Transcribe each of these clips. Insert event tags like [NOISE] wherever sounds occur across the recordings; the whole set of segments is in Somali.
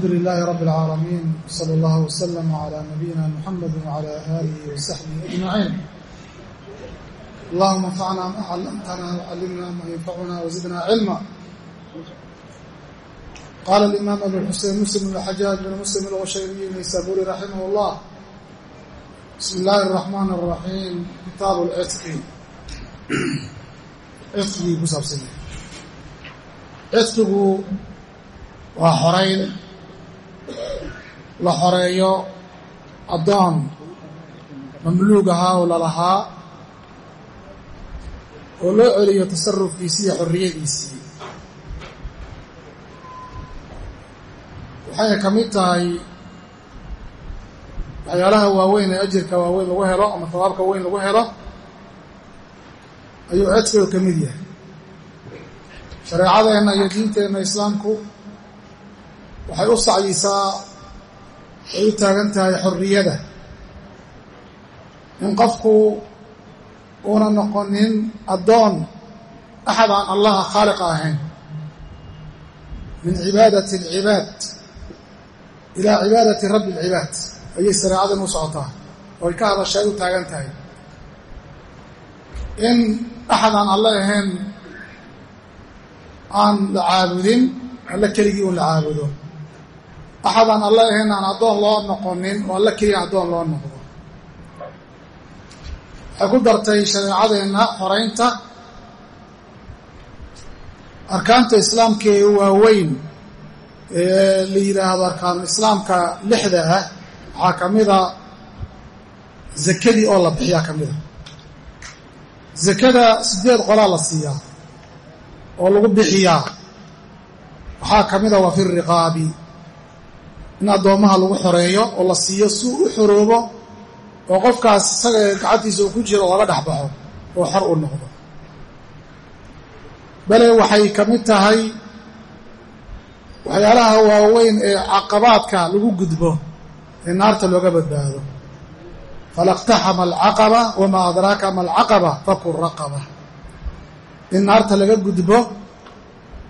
alxamdu lilaahi rabi اlcaalamiin sala allahu wasalam calaa nabiyina muxamedi wacala aalihi wasaxbihi ajmaciin allahuma anfacna ma callamtana wcallimna ma yanfacuna wazidna cilma qaala alimaam abuxusein muslim bn xajaaj bn muslim alwashayriyi naysaburi raximah اllah bismi illaahi اraxmaan اraxiim kitaabu lcitqi citqigii ku saabsan citqigu waa xorayn la xoreeyo addoon mamluug ahaa oo lalahaa oo loo celiyo tasarufkiisii iyo xorriyadiisii. Waxayna ka mid tahay waxyaalaha waaweyn ee ajirka waaweyn lagu helo ama tabaabka weyn lagu helo ayuu cedkiga ka mid yahay. Shareecadeenna iyo diinteenna islaamku waxay u sacyisaa ay u taagan tahay xorriyada in qofku uuna noqonin addoon axad aan allaha khaaliqa ahayn. Min cibaadati alcibaad ilaa cibaadati rabbi alcibaad ayay shareecadan u socotaa oo ay ka hadashay u taagan tahay in axad aan alle ahayn aan la caabudin alle keligii un la caabudo axad aan alle ahayn aan addoon loo noqonin oo alle keliya addoon loo noqdo waxay ku dartay shareecadeenna xoraynta arkaanta islaamka ee waaweyn ee la yidhaahdo arkaanu islaamka lixda ah waxaa ka mida zakadii oo la bixiyaa ka mida zakada sideed qolaa la siiyaa oo lagu bixiyaa waxaa ka mida waa fi riqaabi in addoommaha lagu xoreeyo oo la siiyo si uu u xoroobo oo qofkaas isaga gacantiisa uu ku jiro laga dhex baxo oo xor u noqdo. Bale waxay ka mid tahay waxyaalaha waaweyn ee caqabaadka lagu gudbo ee naarta looga badbaado. Falaqtaxama alcaqaba wamaa adraaka ma alcaqaba faku raqaba. In naarta laga gudbo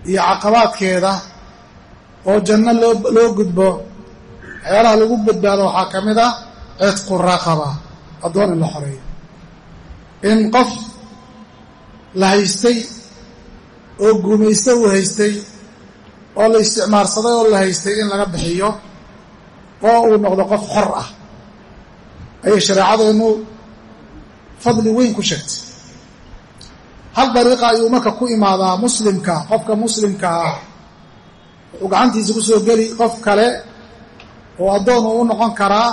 iyo caqabaadkeeda oo janno loo gudbo waxyaalaha lagu badbaado waxaa ka mid ah cidqu raqaba addoon in la xoreeyo. In qof la haystay oo guumaysto uu haystay oo la isticmaarsaday oo la haystay in laga bixiyo oo uu noqdo qof xor ah ayay shareecadeennu fadli weyn ku sheegtay. Hal dariiqa ayuu marka ku imaadaa muslimka qofka muslimka ah wuxuu gacantiisa ku soo geli qof kale oo addoon uu u noqon karaa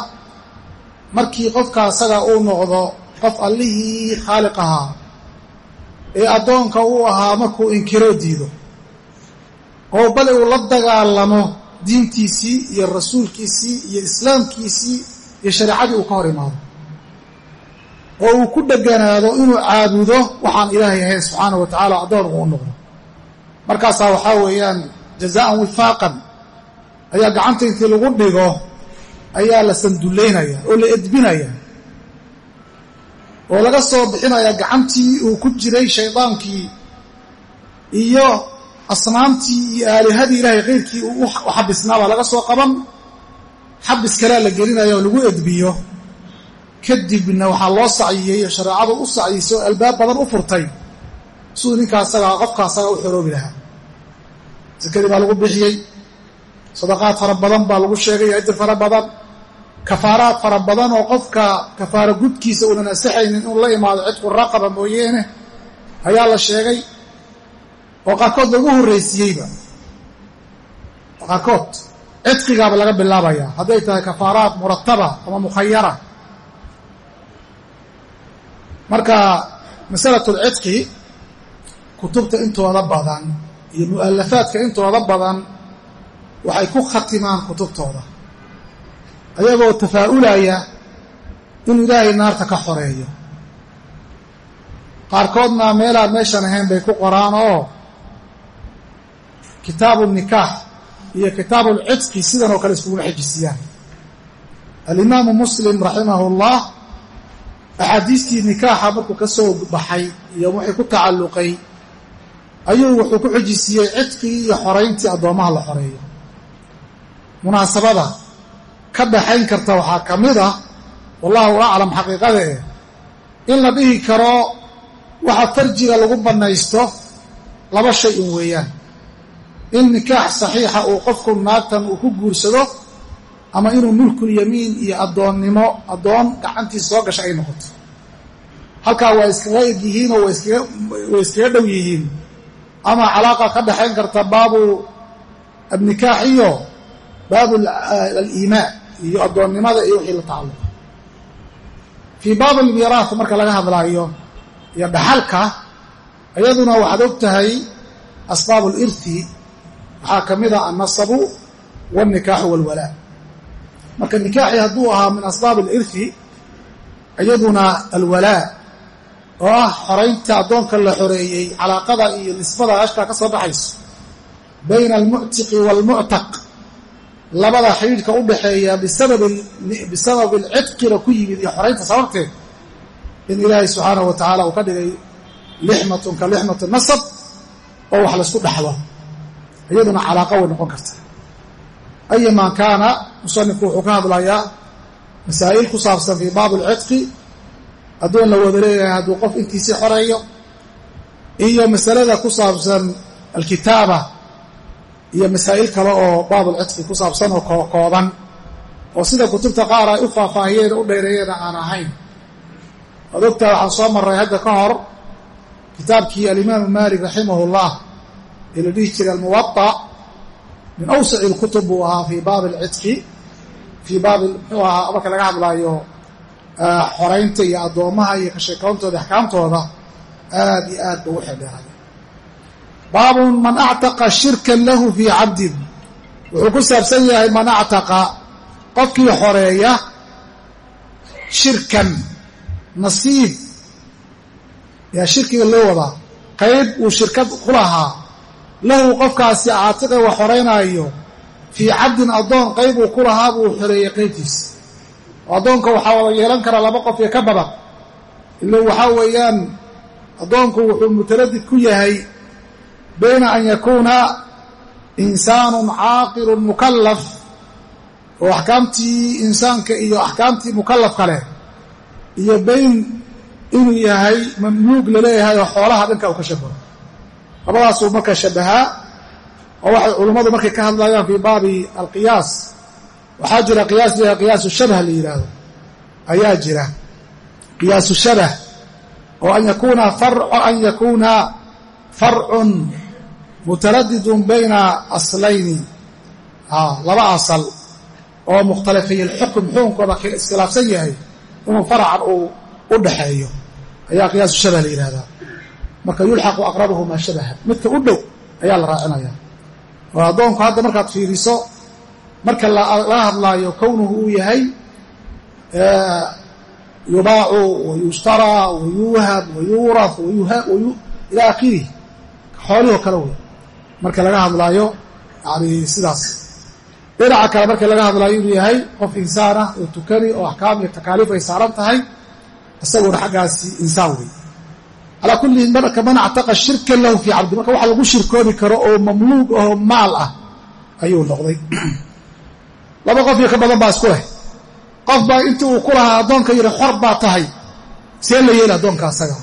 markii qofka asaga uu noqdo qof allihii khaaliq ahaa ee addoonka uu ahaa markuu inkiroo diido. oo bale uu la dagaalamo diintiisii iyo rasuulkiisii iyo islaamkiisii iyo shareecadii uu ka hor imaado. oo uu ku dheganaado inuu caabudo waxaan ilaahay ahayn subxaanahu wa tacaala addoon uu noqdo. markaasaa waxaa weeyaan jazaan wifaaqan ayaa gacanta intii lagu dhigo ayaa la sandullaynaya oo la edbinaya. Oo laga soo bixinaya gacantii uu ku jiray shaydaankii iyo asnaamtii iyo aalihadii ilaahay keyrkii u xabisnaabaa laga soo qaban. Xabis kalea la gelinaya oo lagu edbiyo. Kadibna waxaa loo saciyey oo shareecadu u sacyisay oo albaab badan u furtay. Siduu ninkaa asagaa u xoroobi lahaa. Sakadii baa lagu bixiyey sadaqaad fara badan baa lagu sheegay ajir fara badan. Kafaaraad fara badan oo qofka kafaaro gudkiisa uunan asaxaynin inuu la imaado cidqu raqaba mooyeene ayaa la sheegay. Oo qaarkood lagu horraysiiyeyba qaarkood cidqigaaba laga bilaabayaa hadday tahay kafaaraad murataba ama mukhayara marka masalatu lcidqi kutubta intooda badan iyo mu'alafaadka intooda badan waxay ku khatimaan kutubtooda. Ayagoo tafaa'ulaya inuu ilaahay naarta ka xoreeyo. Qaarkoodna meelaan meeshan ahayn bay ku qoraan oo kitaabu nikaax iyo kitaabu lcidqi sidan oo kale iskugula xejisiyaan. Alimaamu muslim raximahu llah axaadiistii nikaaxa markuu ka soo baxay iyo wixii ku tacalluqay ayuu wuxuu ku xejisiiyey cidqigii iyo xorayntii addoommaha la xoreeyo munaasabada ka dhaxayn karta waxaa ka mid ah wallahu aclam xaqiiqada eh in la dhihi karo waxa farjiga lagu bannaysto laba shay un weeyaan. In nikaax saxiixa uu qofku naagtan uu ku guursado ama inuu mulkul yamiin iyo addoonnimo addoon gacantiisa soo gasha ay noqoto. Halkaa waa iskaga eg yihiin oo way iskaga dhow yihiin. Ama calaaqa ka dhaxayn karta baabu abnikaax iyo baabu aliimaa iyo addoonnimada iyo wixii la tacalluqa fii baabi almiiraah marka laga hadlaayo iyo dhaxalka iyaduna waxaad og tahay asbaab alirthi waxaa ka mid a annasabu walnikaaxu walwalaa marka nikaaxii hadduu ahaa min asbaab alirthi iyaduna alwalaa oo ah xoraynta addoonka la xoreeyey calaaqada iyo nisbada ashkaa ka soo baxayso bayna almuctiqi labada xidhiidhka u dhaxeeya bisababi alcidqina ku yimid iyo xoraynta sababteed in ilaahay subxaanahu wa tacaala uu ka dhigay lixmatun ka lixmati nasab oo wax laysku dhaxlo iyaduna calaaqa way noqon karta. Ayaman kaana musanifku wuxuu ka hadlayaa masaa'il ku saabsan fii baabi alcidqi addoon la wada leeyahay hadduu qof intiisii xoreeyo iyo masalada ku saabsan alkitaaba iyo masaa'il kale oo baabulcidqi ku saabsan oo kooban oo sida kutubta qaar ay u faahfaahiyeen u dheereeyeen aan ahayn. Waad ogtaha waxaan soo marray hadda ka hor kitaabkii alimaamu maalik raximahullah ee la dhihi jiray almuwaa min awsaci lkutub buu ahaa fii baabi alcidqi fii baabi muxuu ahaa marka laga hadlaayo xoraynta iyo addoommaha iyo kasheekoontooda axkaamtooda aad iyo aad ba u xeldheeray baabun man actaqa shirkan lahu fii cabdin. Wuxuu ku saabsan yahay man actaqa qofkii xoreeya shirkan nasiib. Yaa shirkiga loo wadaa qayb uu shirkad ku lahaa. Lahu qofkaasi caatiqa wa xoraynaayo fii cabdin addoon qayb uu ku lahaa buu xoreeyey qaybtiisa. Oo addoonka waxaa wada yeelan karaa laba qof iyo ka badan. Ila waxaa weeyaan addoonku wuxuu mutaradid ku yahay bayna an yakuuna insaanun caaqilun mukallaf oo axkaamtii insaanka iyo axkaamtii mukallafka leh iyo bayn inuu yahay mamluug la leeyahay oo xoolaha dhanka uu ka shabaho labadaasuu marka shabahaa oo waxay culummadu markay ka hadlayaan fii baabi alqiyaas. Waxaa jira qiyaas yidhahdo qiyaasu shabah la yidhaahdo ayaa jira. Qiyaasu shabah oo an yakuuna farcun mutaradidun bayna aslayni. Laba asal oo mukhtalifiy lxukm xukunkooda iskhilaafsan yahay inuu faracan uu u dhaxeeyo. Ayaa qiyaasu shabah la yidhahdaa marka yulxaqu aqrabuhu maa shabaha. Midka u dhow ayaa la raacinaya oo addoonku hadda markaad fiiriso marka laga hadlaayo kownuhu uu yahay yubaacu wayushtaraa wayuuhab wayuuraf ilaa akhirih xoolihoo kale wey marka laga hadlaayo yani sidaas. Dhinaca kale marka laga hadlaayo inuu yahay qof insaan ah oo tukani oo axkaam iyo takaaliif ay saaran tahay isaguna xaggaasi insaan wey calaa kulli marka man actaqa shirkan lahu fii cabdi marka waxa lagu shirkoobi karo oo mamluug ahoo maal ah ayuu noqday. [CLEARS THROAT] Laba qof iyo ka badan baa isku leh. Qof baa intii uu ku addoonka yidhi xor baa tahay. See la yeeli addoonka asaga.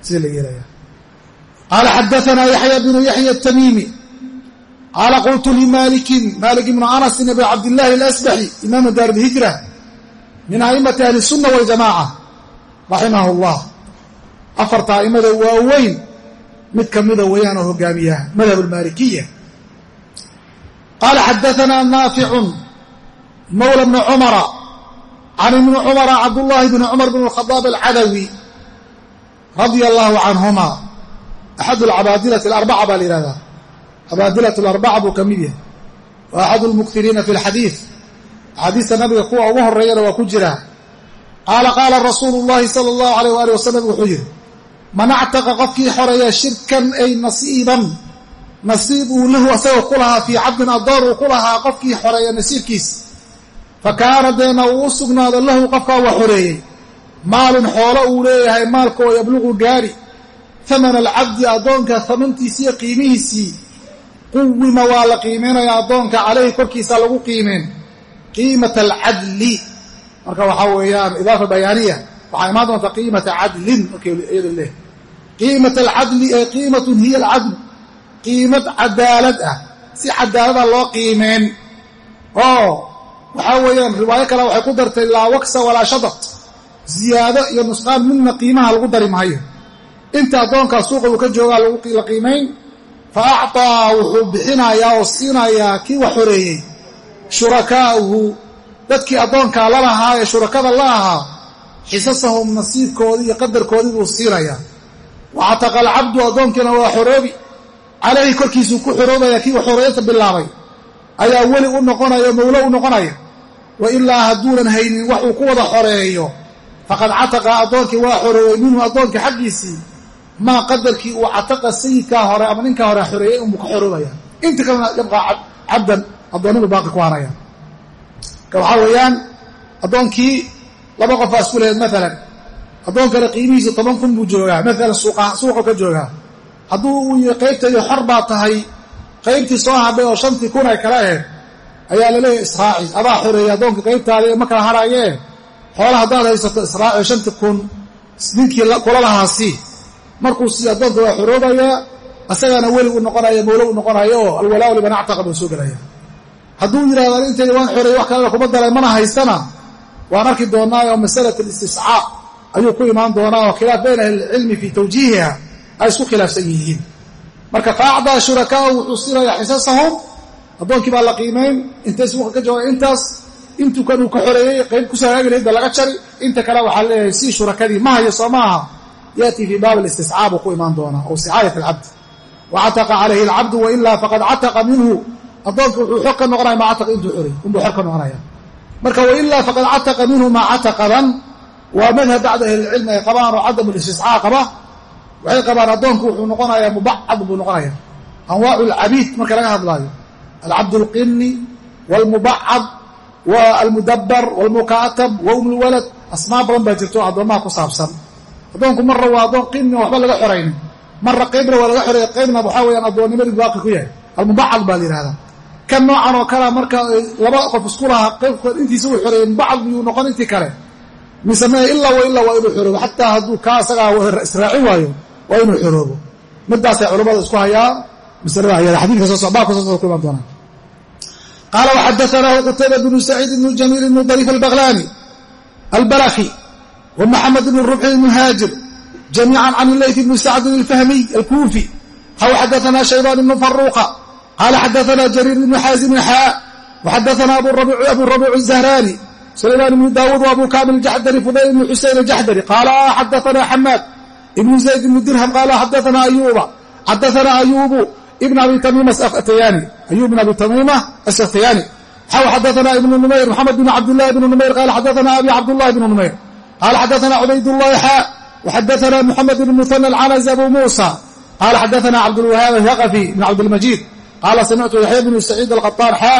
See la yeelaya qaala xadaanaa yaxya bnu yaxya atamiimi qaala qultu limaalikin maalik ibnu anasin abi cabdillaahi alasbaxi imaamu daar ilhijra min a'immati ahli sunna waljamaaca raximahu llah afarta a'immada waaweyn mid ka mida weeyaan oo hogaamiya madhab almaalikiya qaala xadaanaa naaficun mawla bni cumara can ibni cumara cabdullaahi bni cumar bn khadaab alcadawi radia allaahu canhuma axadu alcabaadilati alarbaca baa la yihahdaa cabaadilat alarbaca buu ka mid yahay wa axadu almukiriina fi alxadiid axaadiista nabiga kuwa ugu horeeyana waa ku jiraa qaala qaala rasuulu llahi sala allahu alayh waali wasalam wuxuu yidhi man actaqa qofkii xoreeya shirkan ay nasiiban nasiib uu lahu asagoo ku lahaa fii cabdin addoon uu ku lahaa qofkii xoreeya nasiibkiisa fa kaana deena uu u sugnaado lahu qofkaa waa xoreeyey maalun xoolo uu leeyahay maalka oo yabluqu gaari hamana alcabdi addoonka hamantiisiiyo qiimihiisii. Quwima waa la qiimaynaya addoonka calayhi korkiisa lagu qiimeyn. Qiimata alcadli. Marka waxaa weeyaan idaafa bayaaniya waxaa imaan doonta qiimata cadlin markay iyada leh. Qiimata alcadli ee qiimatun hiya alcadl. Qiimad cadaalad ah. Si cadaalada loo qiimeen oo waxaa weeyaan riwaayo kale waxay ku dartay laa waksa walaa shadat ziyaado iyo nusqaan midna qiimaha lagu dari maayo inta addoonkaa suuqa uu ka joogaa la qiimayn fa acطaa wuxuu bixinayaa oo siinayaa kii wax horeeyey. Shurakaa'uhu dadkii addoonkaa la lahaa ee shurakada la ahaa xisasahum nasiibkoodii iyo qadarkoodii buu siinayaa. Wacataqa alcabdu addoonkiina waa xoroobi. Calayhi korkiisuu ku xoroobaya kii wax horeeyata bilaabay. Ayaa weli u noqonaya mawlo u noqonaya. Wa ilaa hadduunan haynin wax uu ku wada xoreeyo faqad cataqa addoonkii waa xoroobay minhu addoonkii xaggiisii maa qadarkii uu cataqa sayidkaa hore ama ninkaa hore xoreeyey unbuu ka xoroobaya inta kalena yabqaa cabdan addoonnibu baaqi ku haraya ka waxaa weeyaan addoonkii laba qofaa isku lehed maalan addoon kale qiimihiisu toban kun buu joogaa maalan suuqa ka joogaa. Hadduu uu yihi qaybtaydi xor baa tahay qaybtii soo hadhay oo shantii kun ay kala ahayd ayaa la leeyahay israaci. Adaa xoreeyey addoonkii qaybtaadii ma kala haraayee xoola haddaad haysato israaci shantii kun ninkii kula lahaasi markuu sii addoonka waa xoroobayaa asagaana weli u noqonaya mawlo u noqonayo oo alwalaau liman actaqa soo gelaya hadduu yidhahdo intayda waan xoreeyey wax kalena kuma daray mana haystana. Waan arki doonaa oo masalat alistiscaa ayuu ku imaan doonaa oo khilaaf bayna ahlilcilmi fii tawjiihiha ay isku khilaafsan yihiin. Marka faacdaa shurakaau wuxuu siinayaa xisasahum addoonkii baa la qiimayn intay suuqa ka jooga intaas intuu kan uu ka xoreeyey qayb ku soo hagaagi lahayd laga jari. Inta kale waxaa leeyahay si shurakadii ma hayo soo maaha yaatii fii baab alistiscaa buu ku imaan doonaa oo sicaayat alcabd wa cataqa calayhi alcabdu wailaa faqad cataqa minhu. Addoonka wuxuu xor ka noqonaya maa cataqa intuu xorey unbuu xor ka noqonaya. Marka wailaa faqad cataqa minhu maa cataqadan waa madhab bacda ahlilcilmi ay qabaan oo cadam listiscaa qaba. Waxay qabaan addoonku wuxuu noqonayaa mubacad buu noqonaya. Anwaacu alcabiid marka laga hadlaayo. Alcabd alqini waalmubacad wa almudabar waalmukaatab wa umlwalad asmaa badan baa jirto addoommaha ku saabsan addoonku marra waa addoon qini waxba laga xoraynin marra qaybna waa laga xoreeya qaybna waxaa weyaan addoonnimadii baaqi ku yahay. Almubacad baa la yihahdaa kan noocan oo kalea marka laba qof isku lahaa qaybkood intiisa uu xoreeyey mubacad biyuu noqon intii kale? Mise mee ilaa wa ilaa waa inuu xoroobo. Xataa hadduu kaa asagaa israacin waayo waa inuu xoroobo. Midaasay culammada isku hayaa masalada ayada xadiidka soo baabka soo ku imaan doonaa. Qaala waxadaanaahu qutayba bnu saciid ibnu jamiil ibnu dariif albaqlani albalaki wa maxamed ibnu rubxi ibnuhaajir jamiican can leyt ibni sacdin alfahmiy alkuufi haw xadaanaa shaybaan ibnu faruuqa qaala xadaanaa jariir ibnu xaazim xaa waxadaanaa abu rabiic الzahraani sulaymaan ibnu daawuud wa abu kaamil jaxdari fudayl ibnu xuseyn aljaxdari qaala xadaanaa xamaad ibnu zayd ibnu dirham qaala xadaanaa ayuuba xadaanaa ayuubu ibn abi tamiima akhtayaani ayub ibn abi tamiima asakhtayaani xaw xadaanaa ibnu numayr moxamed bn cabdillahi ibnu numayr qaala xadaanaa abi cabdullahi ibnu numayr qaala xadaana cubaydlahi xa waxadaana muxamed ibn muhana alcanazi abu muusa qaala xadaana cabdulwahaab ashaqafi bn cabdilmajiid qaala samictu yaxya bnu saciid alqataan xa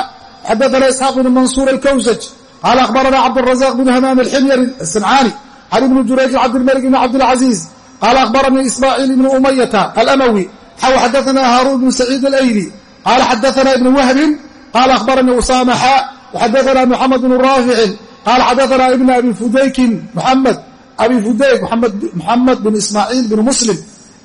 xadaana isxaaq bn mansuur alkawsaj qaala ahbarana cabdrazaq bn hamaam alximyari asamcaani can ibni jurayj cabdilmalik bn cabdilcaziiz qaala ahbaranii ismaaciil ibnu umayata alamawi xaw xadaana haaruun bnu saciid alayli qaala xadaana ibnu wahbin qaala ahbaranii usaama xa waxadaana muxamed bnu raaficin qaala xadaanaa ibna abi fudaykin muxamed abi fudayk muxamed bn ismaaciil bn muslim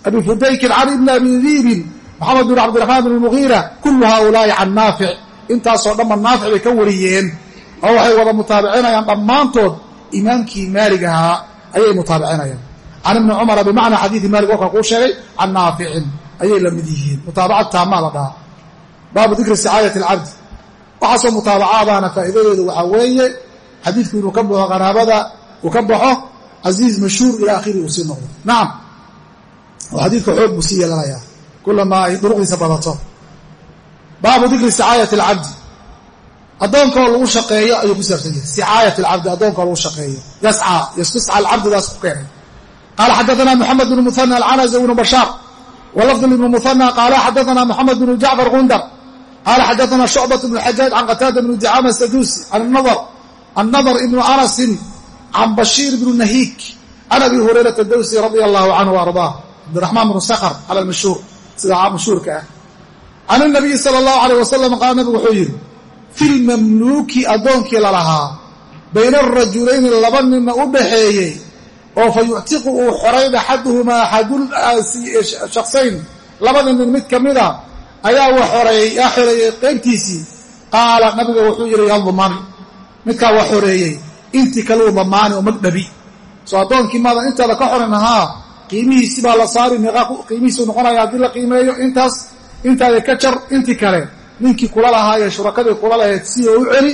abi fudaykin can ibni abi diibin moxamed bn cabdiraxmaan bn mugiira kulu haaulaa'i can naafic intaasoo dhanba naafic bay ka wariyeen oo waxay wada mutaabicinayaan dhammaantood imaamkii maalig ahaa ayay mutaabicinayaan can ibni cumara bimacnaa xadiidi maalik warkaa kuu sheegay can naaficin ayay la mid yihiin mutaabacad taamaa la dhahaa baabu dikri sicaayati alcabdi waxaasoo mutaabacaadaana faa'iidadeedu waxaa weeye xadiidku inuu ka baxo qaraabada uu ka baxo casiiz mashhuur ilaa akhiri uu sii noqdo. Nacam oo xadiidka xoog buu sii yeelanayaa. Kulamaa ay duruqdiisa badato. Baabu dikri sicaayati alcabdi. Addoonkoo lagu shaqeeyo ayuu ku saabsan yahay. Sicaayat alcabdi addoonkoo lagu shaqeeyo. Yascaa yastusca alcabdidaas ku keenay. Qaala xadaanaa moxamed bnu muhana alcanas ibnu bashaar walafd ibnu muhana qaala xadaanaa moxamed bnu jacfar gundar. Qaala xadaanaa shucbat bnu xajaaj can qataada bnu dicama saduusi can annadr ibnu anasin can bashiir bnu nahiik can abi hurayrata dawsi radia allahu canhu ardaa cabdiraxmaan bnu sakhr cala mashhuur sida mashhuurka ah can inabiyi sala allahu alayh wasalam qaala nabigu wuxuu yidhi filmamluuki addoonkii lalahaa bayna arajulayni laba ninna u dhaxeeyey oo fa yuctiqu uu xorayn axaduhumaa axadul shaksayn labada nin mid ka mida ayaa yaa xoreeyey qaybtiisii qaala nabiga wuxuu yidhi yadman midkaa wa xoreeyey intii kaluu damaani oo magdhabi soo addoonkii maadan intaada ka xoran ahaa qiimihiisi baa la saari meeqaa qiimihiisu noqonaya haddii la qiimeeyo intaas intaada ka jar intii kale ninkii kula lahaayee shurakadii kula lahayd sidii u celi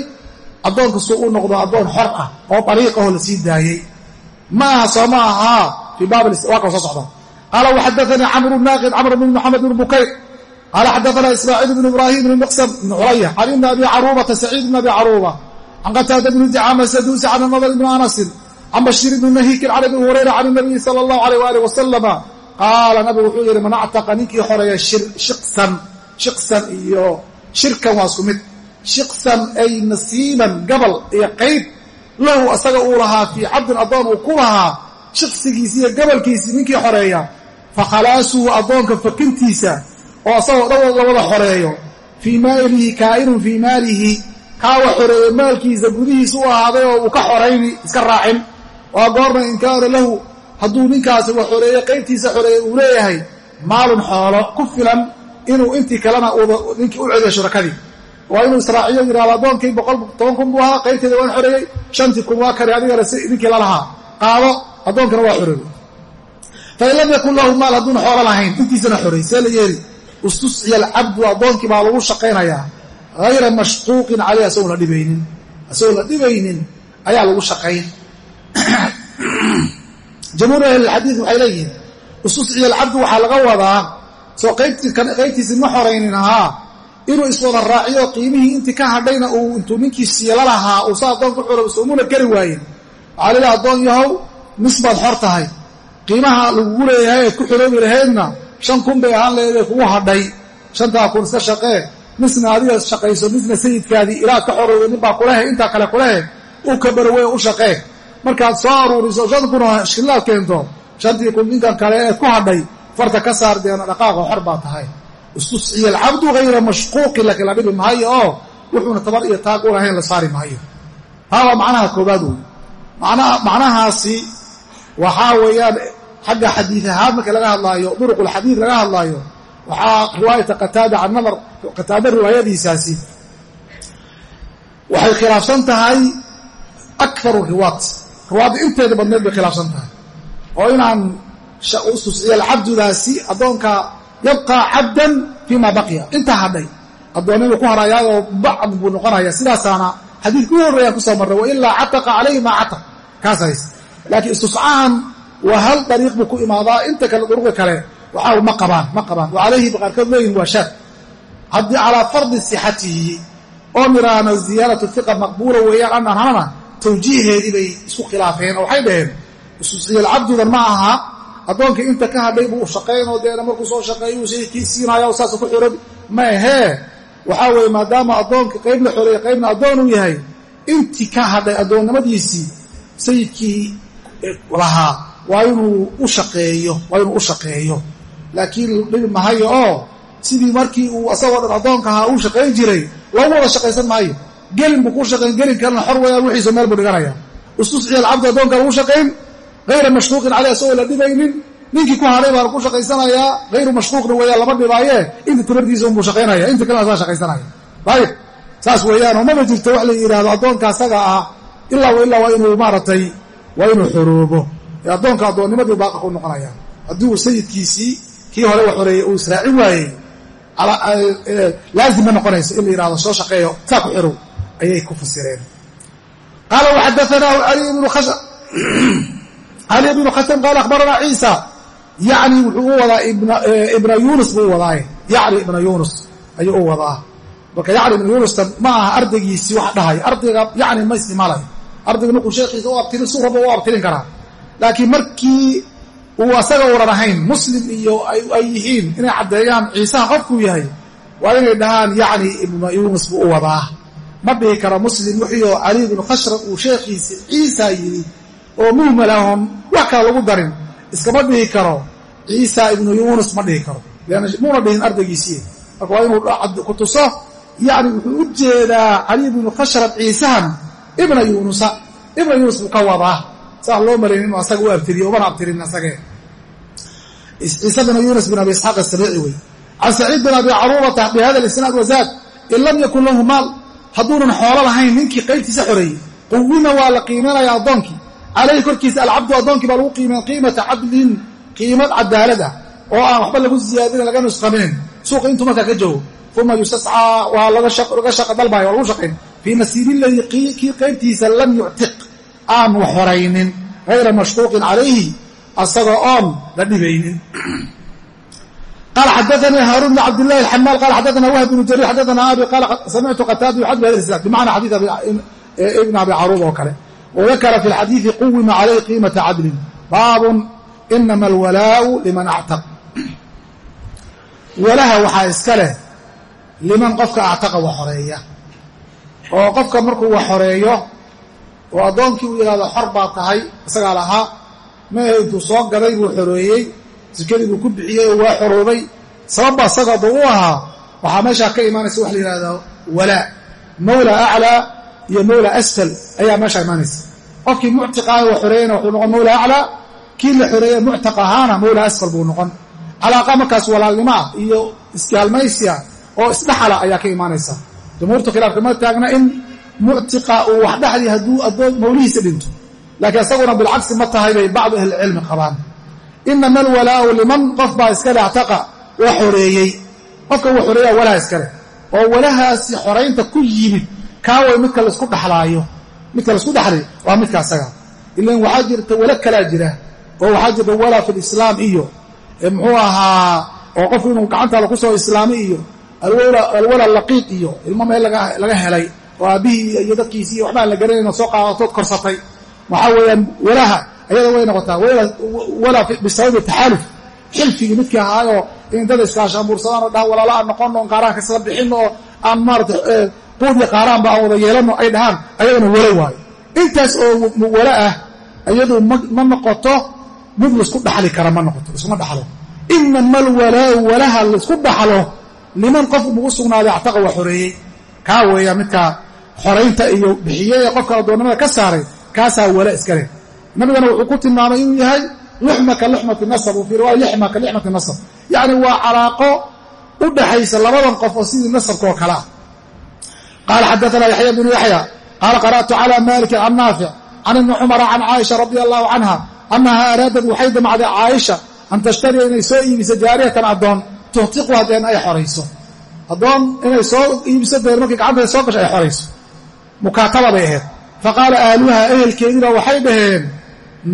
addoonka suu u noqdo addoon xor ah oo dariiqahoo la daayey. Ma aha soo ma ahaa fii baab waa kala soo socda qaala waxadaanii camru naaqid camr bn moxamed bn bukayr. Qaala xadaana ismaaciil bn ibraahim bn miqsam bn culaya can ibni abi caruubata saciid bn abi caruuba can qataada bni dicama saduusi can nadr bni anasin can bashiir bni nahiikin can abi hurayra can nabiyi sala allahu alayh waalih wasalama qaala nabigu wuxuu yidhi man actaqa ninkii xoreeya shiqsan shiqsan iyo shirkan waa isku mid shiqsan ay nasiiban gabal iyo qayb lahu asaga uu lahaa fii cabdin addoon uu ku lahaa shiqsigiisi iyo gabalkiisii ninkii xoreeya fa khalaasuhu addoonka fakintiisa oo asagoo dhan la xoreeyo fii maalihi kaa'inun kaawa xoreeye maalkiisa gudihiisa u ahaaday oo uu ka xorayni iska raacin. Waa goorna in kaana lahu. Hadduu ninkaasi wa xoreeye qaybtiisa xoreeye uu leeyahay maalun xoolo ku filan inuu intii kalena ninkii u celiyo shurakadii. Waa inuu israaciyo yidhahdo addoonkii boqol toban kun buu ahaa qaybteeda waan xoreeyey shantii kun waa kari adigana si ninkii lalahaa qaado addoonkana waa xoreeyey fain lam yakun lahu maal hadduuna xoolo lahayn intiisana xoreey see la yeeli. Istusciya alcabdu addoonkii baa lagu shaqaynayaa hayra mashquuqin caleyh asagoon la dhibaynin asagoon la dhibaynin ayaa lagu shaqayn jamhuur ahlilxadiid waxay leeyihiin istusciya alcabdu waxaa laga wadaa soo qaybtiisi ma xoraynin ahaa inuu iswada raaciyo qiimihii intii ka hadhayna uu intuu ninkii siila lahaa uu sa addoon ku xoro soomuna geli waayen waxaa lila addoon yahow mis baad xor tahay qiimaha lagugu leeyahay eed ku xoroobi lahaydna shan kun bay ahaan laheedee kugu hadhay shantaa kun iska shaqee misna adiga shaqayso misna sayidkaadii ilaad ka xorooday nin baa kulehe intaa kale kulehe u kabarowey u shaqee markaad soo aruuriso shan kunoo shillaad keento shantii kun ninkan kale eed ku hadhay farta ka saar deena dhaqaaqa xor baa tahay. Istusciya alcabdu hayra mashquuqin laakiin la dhibi maayo oo wuxuuna tabar iyo taag u lahayn la saari maayo taa waa macnaha koobaad wey macnahaasi waxaa weeyaan xagga xadiid ahaan marka laga hadlaayo duruqulxadiid laga hadlaayo waxaa riwaayata qataada can nadar qataada riwaayadiisaasi. Waxay khilaafsan tahay akaru riwaad riwaadda inteeda badneed bay khilaafsan tahay. Oo inaan istusciya alcabdudaasi addoonka yabqaa cabdan fii baqiya. Intaa hadhay addoonnimuu ku harayaayoo bacd buu noqonaya. Sidaasaana xadiidka u horreeyaan ku soo marray wailaa cataqa calayhi maa cataq kaas hays. Laakiin istuscahan waa hal dariiq buu ku imaadaa. Inta kale duruqi kale waxaa ma qabaan ma qabaan. Wa qaarkood leeyihiin waa shaad haddii calaa fardi sixatihi oo niraahno ziyaaratu hiqa maqbuula weeyaan anaan hanana bay isku khilaafeen oo waxay dhaheen istusciyalcabdudan ma aha. Addoonkii inta ka hadhay buu shaqaynoo deena markuu soo shaqeeyuu sayidkii siinaya o saasa ku xorobi ma ahee waxaa weeye maadaama addoonka qayb la xoreeye qaybna addoon uu yahay intii ka hadhay addoonnimadiisii sayidkii lahaa. Waa inuu u shaqeeyo waa inuu u shaqeeyo laakiin dhibi mahayo oo sidii markii uu asagoo dhan addoonka ahaa uu shaqayn jiray loogu wada shaqaysan maayo. Gelin buu ku shaqayn gelin kalena xor weeyaan wixiisa meel buu dhiganaya. Istusciya alcabdu addoonka lagu shaqayn hayra mashquuqin caleyh asagoo la dhibaynin ninkii ku hadhay baana ku shaqaysanayaa hayru mashquuqna weeyaan lama dhibaaye inta timardiisa unbuu shaqaynaya inta kalena saa shaqaysanaya. Ayib saas weeyaan oo mama jirto wax la yidhahdo addoonka asaga ah ilaa ilaa waa inuu maaragtay waa inuu xoroobo addoonka addoonnimadii baaqa ku noqonaya. Haddii sayidkiisii kii hore wa xoreeyey uu israacin waayey. Laazim ma in la yidhahdo soo shaqeeyo saa ku xirow. Ayay ku fasireen. Qaala waxadaanaahu cali bnu khasam. Qaala akhbaranaa ciisa. Yacni wuxuu u wadaa ibna yunus buu wadaaye yacni ibna yunus ayuu u wadaa. Marka yacni ibna yunustan ma aha ardaygiisii wax dhahay. Ardayga yacni ma isticmaalayo ardayga markuu sheekhiisa u abtirin si raba u abtirin karaa. Laakiin markii uu asaga uran muslim iyo ay yihiin inay caddeeyaan ciisaha qofkuu yahay waa inay dhahaan yacni ibna yunus buu u wadaa. Ma dhihi karo muslim wuxuuyo cali ibnu khashrab uu sheekhiisi ciisa yidhi oo muhmalahon wax kale lagu darin. Iskama dhihi karo ciisa ibnu yunus ma dhihi karo. Muuna dhihin ardaygiisii marka waa inuu ku tuso yani wuxuu u jeedaa cali bnu khashrab ciisahan ibna yunusa ibna yunus buu ka wadaa saa loo malayn inuu asaga u abtiriyo umana abtirin asage. Ciise bn yunus bin abi isxaaq asabici wey. Can saciid bin abi caruubata bihada isnaad wazaad in lam yakun lahu maal hadduunan xoolo lahayn ninkii qaybtiisa xoreeyey. Quwima waa la qiimanaya addoonkii calayhi korkiisa alcabdu addoonkii baa lagu qiimeyn qiimata cadlin qiimad cadaalad ah oo aan waxba lagu ziyaadinin laga nusqamin. Suuqa intuu markaa ka joogo uma yustascaa waa laga shaqa dalbaya waa lagu shaqayn fii nasiibi ladii kii qaybtiisa lam yuctiq aan wax horaynin hayra mashquuqin calayhi asagoo oon la dhibaynin. Qala xadaanii haarun bn cabdillahi alxamaal qala xadaana wahb bnu jariir xadaana abi qaala samictu qataada yuxad bi hada xadiid ibn abi caruub oo kale. Wadakara fi lxadiidi quwima calayhi qiimata cadlin. Baabun inama alwalaau liman actaq. Walaha waxaa iska leh liman qofka actaqa wax xoreeya. Oo qofka markuu wax xoreeyo oo addoonkii uu yidhahdo xor baa tahay isagaa lahaa mehe intuu soo gaday buu xoreeyey sikadii buu ku bixiyey oo waa xoroobay. Sababba isaga da u ahaa waxaa meeshaa ka imaanaysa wax la yidhahda walaa mawla aclaa iyo mawla asfal ayaa meeshaa imaanaysa. Qofkii muctiqaayo wax xoreeyeyna wuxuu noqon mawla aclaa kii la xoreeye muctaq ahaana mawla asfal buu noqon. Calaaqa markaas walaalnimo ah iyo iskaalmaysiya oo isdhaxala ayaa ka imaanaysa. Jumhuurtu khilaafka ma taagna in muctiqa uu wax dhexdii hadduu addoon mawlihiisa dhinto. Laakiin isaguna bilcagsi ma tahay bay bacdu ahlilcilmi qabaan. Inama alwalaau liman qof baa iskale actaqa waa xoreeyey. Qofka uu xoreeya walaha iskale oo walahaasi xoraynta ku yimid kaaway midka la isku dhaxlaayo. Midka la isku dhaxlay waa midka asaga. Ilan waxaa jirta wala kalaa jira. Oo waxaa jirta walaa fi lislaam iyo. Muxuu ahaa oo qofku inuu gacantaada ku islaamay iyo. Alwala laqiiq iyo. Ilmo meel laga helay oo aabbihii iyo dadkiisii waxbaan la garanayn oo soo qaadatood korsatay. Waxaa weeyaan walaha ayada way noqotaa. Walaa bisababi taxaaluf. Xilfigii midkii ahaayoo in dad iskaashaambuursadaan oo dhahan walaala aan noqono on qaaraanka isla bixinno oo aan maarata quudiya qaaraanba aan wada yeelanno ay dhahaan ayadana walo waayo. Intaas oo wala ah ayadu ma noqoto mid la isku dhaxli kara ma noqoto iskuma dhaxlo. Inama alwalaau walaha la isku dhaxlo liman qof ugu sugnaaday actaqa waa xoreeyey. Kaa weeya midkaa xoraynta iyo bixiye ee qofka addoonnimada ka saaray kaasaa wala iska leh. Nabigana wuxuu ku tilmaamay inuu yahay luxma ka luxmati nasab uu fii riwaaya lixma ka lixmati nasab. Yacni waa calaaqo u dhaxaysa labadan qof oo sidii nasabka oo kale ah. Qaala xadaana yaxya bnu yaxya qaala qara'tu cala malikin can naafic can ibni cumara can caaisha radia allahu canha annaha araadad waxay damacday caaisha an tashtariya inay soo iibiso jaariyatan addoon tuhtiqu haddeen ay xorayso addoon inay soo iibiso deen markii gacanteeda soo gasho ay xorayso mukaataba bay ahayd. Faqaala ahluha ehelkeediina waxay dhaheen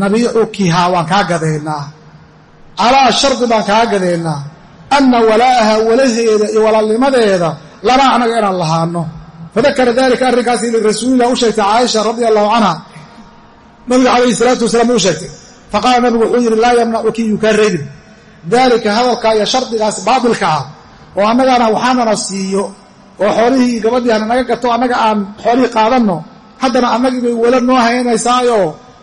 nabiicukihaa waan kaa gadeennaa. Calaa shardi baan kaa gadeennaa. Anna walaa'aha walaheeda iyo walaalnimadeeda lanaa anaga inaan lahaano. Fadakara dalika arrinkaasi lirasuulilah u sheegtay caaisha radia allahu canha. Nabiga calayhi salaatu wasalaam uu sheegtay faqaala nabigu wuxuu yidhi laa yamnacuki yuu kaa reebin. Daalika hadalkaa iyo shardigaas baatilka ah oo annagana waxaanana siiyo oo xoolihii gabadhii hana naga gato annaga aan xoolihii qaadanno haddana annagii bay wala noo haynaysaayo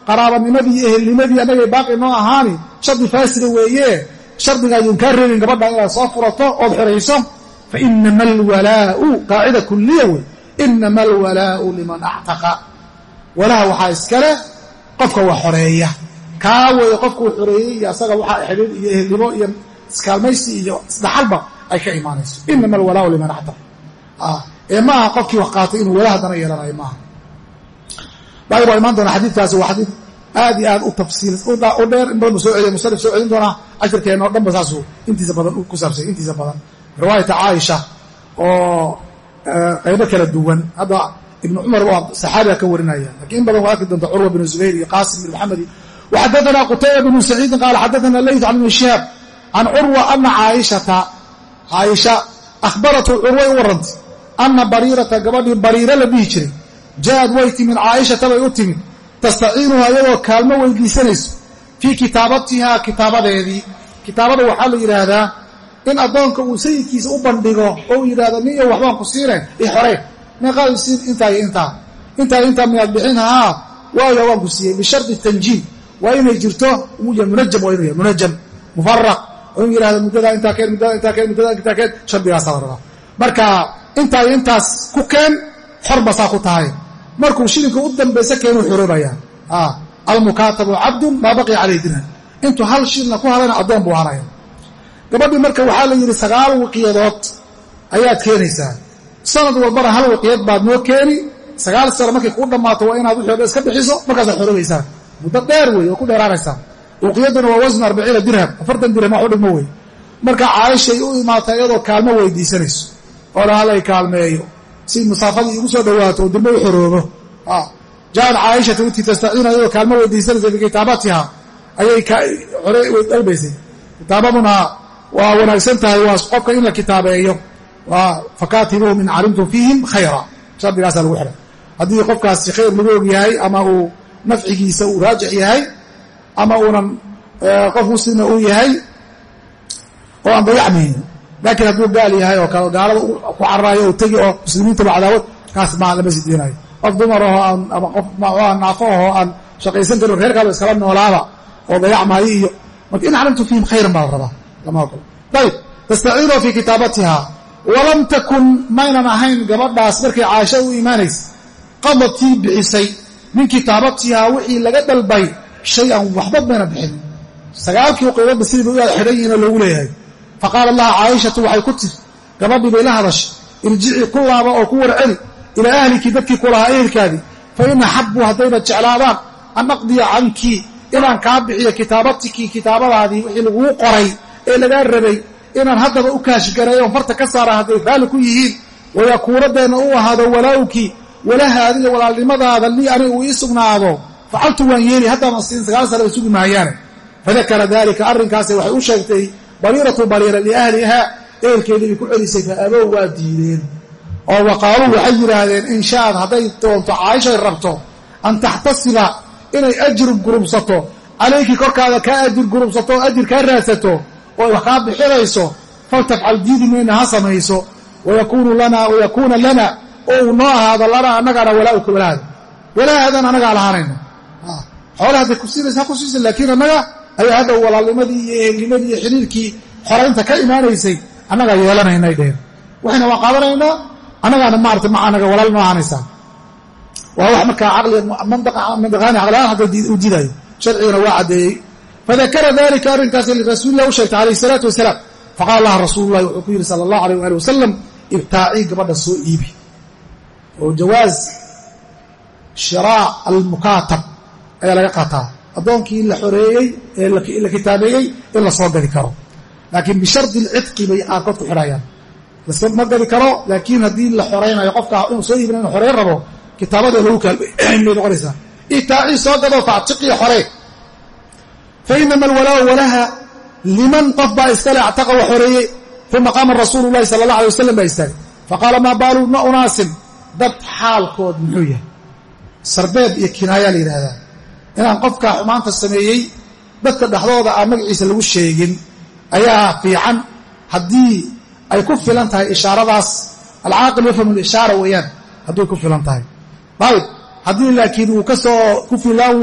qaraabanimadii ehelnimadii annagay baaqi noo ahaani shardi faasida weeye shardiga ayuun kaa reebin gabadha inaad soo furato ood xorayso fa inama alwalaau qaacida kulliya wey inama alwalaau liman actaqa walaha waxaa iskale qofka wax xoreeya. Kaa weeye qofkuu xoreeyey iyo asaga waxaa xidhiir iyo ehelnimo iyo iskaalmaysi iyo isdhaxalba ay ka imaanayso. Inama alwalaau liman actaqa Ah, ee maaha qofkii wax qaatay inuu wala haddana yeelanayo maaha baagi waa imaan doonaa xadiidkaasi waa xadiid aad iyo aad u tafsiil u dheer in badan soo celiya musanif soo celin doonaa casharkeenna o dhan saasuu intiisa badan ku saabsay intiisa badan. Riwaayata caaisha oo eh, qaybo kala duwan. Hadda ibnu cumar waa saxaabiga ka warinaya lakiin in badan waa arki doonta curwa binu zubayr iyo qaasim bn maxamedi waxadaana qutayba bnu saciidin qaala xadaana layt can ibn shihaab can curwa ana caaishata caaisha ahbaratu curway ana bariirata gabadhii bariiro la dhihi jiray ja'ad way timid caaishata bay u timid tastaciinuha iyadoo kaalmo weydiisanayso fii kitaabatihaa kitaabadeedii kitaabada waxaa la yidhaahdaa in addoonka uu sayidkiisa u bandhigo oo uu yidhahdo nin iyo waxbaan ku siinayn i xoreen meeqaad siin intaa iyo intaa intaa intaa miyaad bixin waayo waan ku siiyey bishardi tanjiim waa inay jirto munajam waa inuu yahay munajam mufaraq oo in yidhahdo muddadaa intaa keen muddada intaa keen muddada intaa keen shardigaasaa la rabaa marka intaa intaas ku keen xor basaa ku tahay. Markuu shilinka u dambaysa keenuu xoroobayaa almukaatabu cabdun maa baqiya calayh dirham intuu hal shilna ku hadana addoon buu hanaya gabadhii marka waxaa la yidhi sagaal wiqiyadood ayaad keenaysaa. Sanad walbana hal wiqiyad baad noo keeni sagaal sano markay kuu dhammaato waa inaad wixii o dhan iska bixiso markaasaad xoroobaysaa muddo dheer wey oo ku dheeraanaysaa. Wiqiyaduna waa wasnu arbaciina dirham afartan dirham wax u dhigmo wey marka caaishay u imaata iyadoo kaalmo weydiisanayso oo la halay kaalmeeyo. Si musaafadii igu soo dhowaato oo dirmo u xoroobo jaaad caaishata uti tastaciina iyadoo kaalmo weydiisanaysa bikitaabatiha ayay dalbaysay. Kitaabaduna waa wanaagsan tahay waa qofka in la kitaabeeyo. Fakaatibuuhum in calimtum fiihim khayra. Shardigaasaa lagu xidhay haddii qofkaasi khayr lagu og yahay ama uu nafcigiisa uu raajix yahay ama uunan qof muslima uu yahay oo aan dayacmaynin laakiin hadduu gaal yahay oo kale gaalada ku cararayo oo tegi oo muslimiintaba cadaawad kaas maa lama sii deenayo qof dumar aan ama qof naafo ahoo aan shaqaysan karin reerkaaba iskala noolaaba oo dayacmaayo iyo marka in calimtu fiihim khayran baa la rabaa lama ogolo ayib tastaciinoo fii kitaabatiha walam takun maynan ahayn gabadhaas markay caaisha u imaanaysa qadatii bixisay min kitaabatiha wixii laga dalbay shay an waxba mayna bixinin sagaalkii qiibadba sidiiba u xidhan yihiinoo loogu leeyahay faqaala laha caaishatu waxay ku tiri gabadhii bay la hadashay irjicii ku laaba oo ku warceli ilaa ahliki dadkii ku lahaa ehelkaadii fa in axabuu haddayna jeclaadaan an aqdiya cankii inaan kaa bixiyo kitaabatikii kitaabadaadii wixii laguu qoray ee lagaa rabay inaan haddaba u kaashgareeyo farta ka saara hadday raalli ku yihiin wayakuunadeenna u ahaado walaawkii walaha adiga walaalnimadaada lii aniga uu ii sugnaado facaltu waan yeeli haddaadan siin sagaal sana sugi maayaane fadakara daalika arrinkaasi waxay u sheegtay bariiratu bariira liahliha ehelkeedii bay ku celisay fa abow waa diideen. Oo waqaaluu waxay yidhaahdeen in shaad hadday doonto caaishay rabto an taxtasiba inay ajir gurubsato calayki korkaada kaa ajir gurubsato oo ajir kaa raadsato oo wax kaa bixinayso faltafcal diidi mayna ha samayso wayakuuna lana oo uu noo ahaado lana annagaana walaaulka walaada walaahadan annagaa lahaanayna xoolaha hadday ku siinaysa ha ku siisa laakiin ayaa hadda walaalnimadii iyo ehelnimadii iyo xiriirkii xoraynta ka imaanaysay annagaa yeelanaynay dheheen waxayna waa qaadanaynaa annagaana maarata ma anaga walaal noo ahanaysaa waa wax markaa caqliga mandaqaani caqliaan hadda u diidayo sharcigana waa caddeeyey. Fadakara dalika arrinkaas lirasuulilah u sheegtay calayh isalaatu wasalaam. Faqala laha rasuulu llahi wuxuu ku yidhi sala allahu alayh waali wasalam ibtaacii gabadha soo iibi. Oo jawaaz shiraac almukaatab ayaa laga qaataa addoonkii la xoreeyey ee la kitaabeeyey in la soo gadi karo. Laakiin bishardi alcidqi bay qaarkood ku xidhayaan ma gadi karo laakiin haddii la xoraynayo qofka inuu soo iibina inu xoreyn rabo kitaabada lagu kaalmay [CLEARS THROAT] bay noqonaysaa. Itaacii soo gado faactiqii xoree fa inama walaha liman qof baa iskale actaqa wa xoreeyey uma qaama rasuulu llahi sala allah alay wasalam baa istaagay. Faqaala maa baalu unaasin? Dad xaalkood muxuu yahay. Sarbeeb iyo kinaayaa la yidhaahdaa inaan qofkaa xumaanta sameeyey dadka dhexdooda aan magaciisa lagu sheegin ayaa fiican. Haddii ay ku filan tahay ishaaradaas alcaaqil yafhamu lishaara weeyaan hadday ku filan tahay. Ayb haddii laakiin uu ka soo ku filaan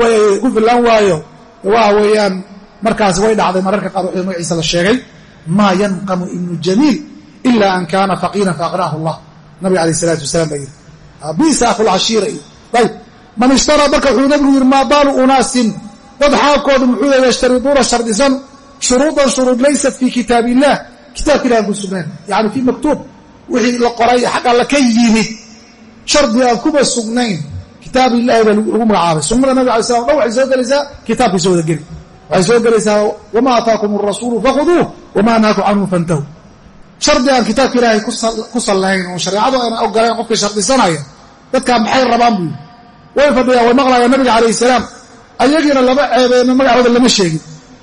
waayo waa weeyaan markaas way dhacday mararka qaar wixii magaciisa la sheegay maa yanqamu ibnu jamiil ila an kaana faqiiran faaqnaahu allah. Nabiga alayh isalaatu wasalaam baa yidhi bisa akhulcashiira iyo ayb man ishtaraa marka wuxuu nabigu yidhi maa baalu unaasin? Dad xaalkoodu muxuu yahay yashtariduuna shardisan shuruudan shuruud laysat fii kitaab illah kitaabka ilah aan ku sugnayn yani fii maktuub wixii la qoray xag alla ka yimid. Shardi aan kuba sugnayn. Kitaab ilahi baa lagu magacaabay. Sunnada nabig alay slam dhan waxay soo gelaysaa kitaabkay soo wada geli. Waxay soo gelaysaa wama ataakum arasuulu fakhuduuh wama nahaakum canhu fantahu. Shardi aan kitaabka ilaahay ku sallayn oo shareecadu ayna ogolayn qofkii shardisanaya dadkaa maxay rabaan buu yidhi way fadhiyaan way maqlayaan nabiga calayhi salaam. Ayagiina lama ceebeenno magacooda lama sheegin.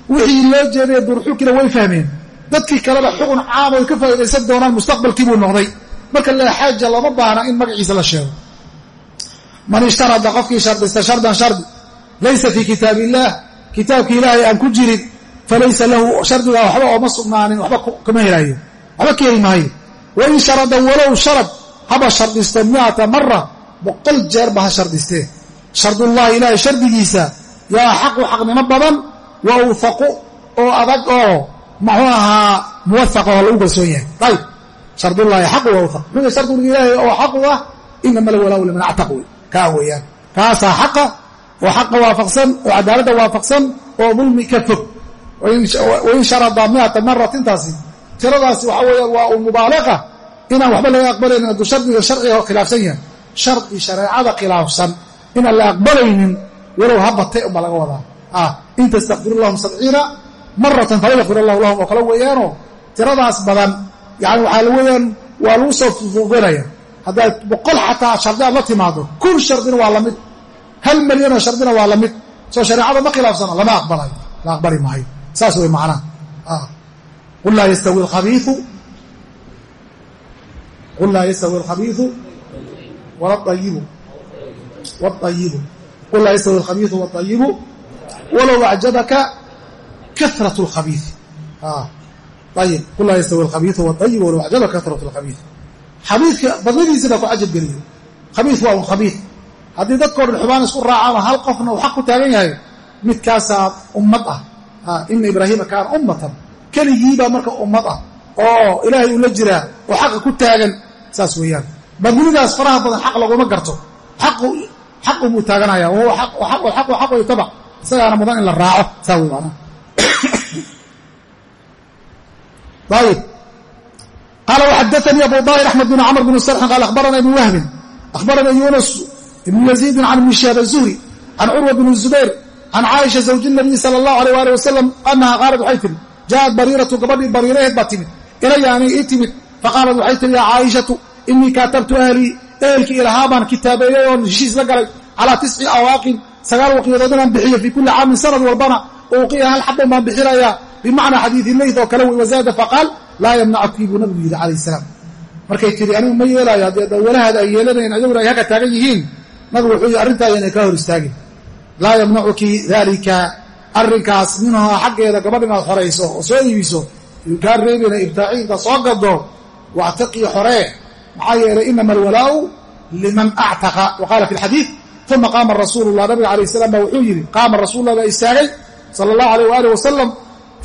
Wixii loo jeedaya duurxulkiina way fahmeen. Dadkii kaleba xugun caam ay ka faa'idaysan doonaan mustaqbalkii buu noqday. Marka laa xaaja lama baahna in magaciisa la sheego. Man ishtarada qofkii shardista shardan shardi laysa fii kitaab illaah kitaabki ilaahay aan ku jirin falaysa lahu shardigaa waxba ooma sugnaanin waxba kama helaayo waxba ka heli maayo. Wain sharada walow sharad haba shardisto miata mara boqol jeer ba ha shardistee shardullahi ilaahay shardigiisa yaa xaqu xaqnimo badan wa awfaqu oo adag oo muxuu ahaa muwafaqa oo lagu kalsoon yahay. Ayib shardullaahi xaqu wawthaq muxuu shardiga ilaahay oo xaqu ah inama alwalaau liman actaq kaa weeyaan. Kaasaa xaqa oo xaqa waafaqsan oo cadaaladda waafaqsan oo dulmi ka fog. Wain sharada miata marat intaasi. Tiradaasi waxa weeyaan waa u mubaalaqa inaan waxba laga aqbalaynin hadduu shardiga sharciga khilaafsan yahay shardi shareecada khilaafsan inaan la aqbalaynin walow ha batay unbaa laga wadaa. In tastakfir lahum sabciina maratan fala yakfir allahu lahum oo kale weeyaanoo tiradaas badan yani waxaa weeyaan waa lagu soo fuuganaya haddaad boqol xataa shardi aad la timaado kun shardina waa la mid hal milyanoo shardina waa la mid soo shareecada ma khilaafsana lama aqbali maayo. Saas wey macnaha qul laa yastawi alkhabiiu qul laa yastawi alkhabiiu wala ayibu wاطayibu qul laa yastawi alkhabiiu wاطayibu walow acjabaka karat اlkhabiiث ayib qul laa yastawi alkhabiiu wاطayibu walow acjabaka karat اlkhabiiث xabiidka badnadiisina ku cajab geliyo khabiid waa un khabiid haddii dadkao dhan xubaan isku raacaan hal qofna uu xaq ku taagan yahay midkaasaa ummad ah ina ibraahiima kaana ummatan keligiibaa marka ummad ah oo ilaahay uu la jiraa oo xaqa ku taagan saas weeyaan badnidaas faraha badan xaq laguma garto. Xaqu buu taaganaya xaqu xaqu yutabac isagaana mudan in la raaco saa wey maanaa [COUGHS] ayib qaala waxadaanii abu daahir axmed bin camr bn sarxin qaal akhbarana ibn wahbin akhbarana yunus ibn yaziidin can ibni shihaab azuhri can curwa bn zubayr can caaisha zawji nabiyi sala allahu aleyh waalih wasalam annaha qaalat waxay tihi jaaءat bariiratu gabadhii bariiraheed baa timid. Ilaya aniga ii timid. Faqaalat waxay tihi yaa caaishatu inii kaatabtu ahlii ehelkii ilahaa baan kitaabeeyey oon heshiis la galay. Calaa tisci awaaqin sagaal waqiyadood inaan bixiyo fii kulli caamin sanad walbana. Uqiya hal xabban baan bixinayaa bimacnaa xadiidi leyt oo kale wey wazaada faqaal laa yamnacukii buu nabigu yidhi calayh salaam. Markay tihi anigu ma yeelaayo haddii dawalahaada ay yeelanayn ayaguna ay haka taagan yihiin. Nabigu wuxuu yidhi arrintaada inay kaa hor istaagin. Laa yamnacuki daalika arrinkaas minhaa xaggeeda gabadh xorayso oo soo iibiso kaa reebina ibtaaci inta soo gado wactaqii xoree maxaa yeelay inama alwalaau liman actaqa. Wa qaala fi lxadiid uma qaama rasuulullah nabiga alayh salam baa wuxuu yidhi qaama rasuulullah baa istaagay sala allahu alayh waalih wasalam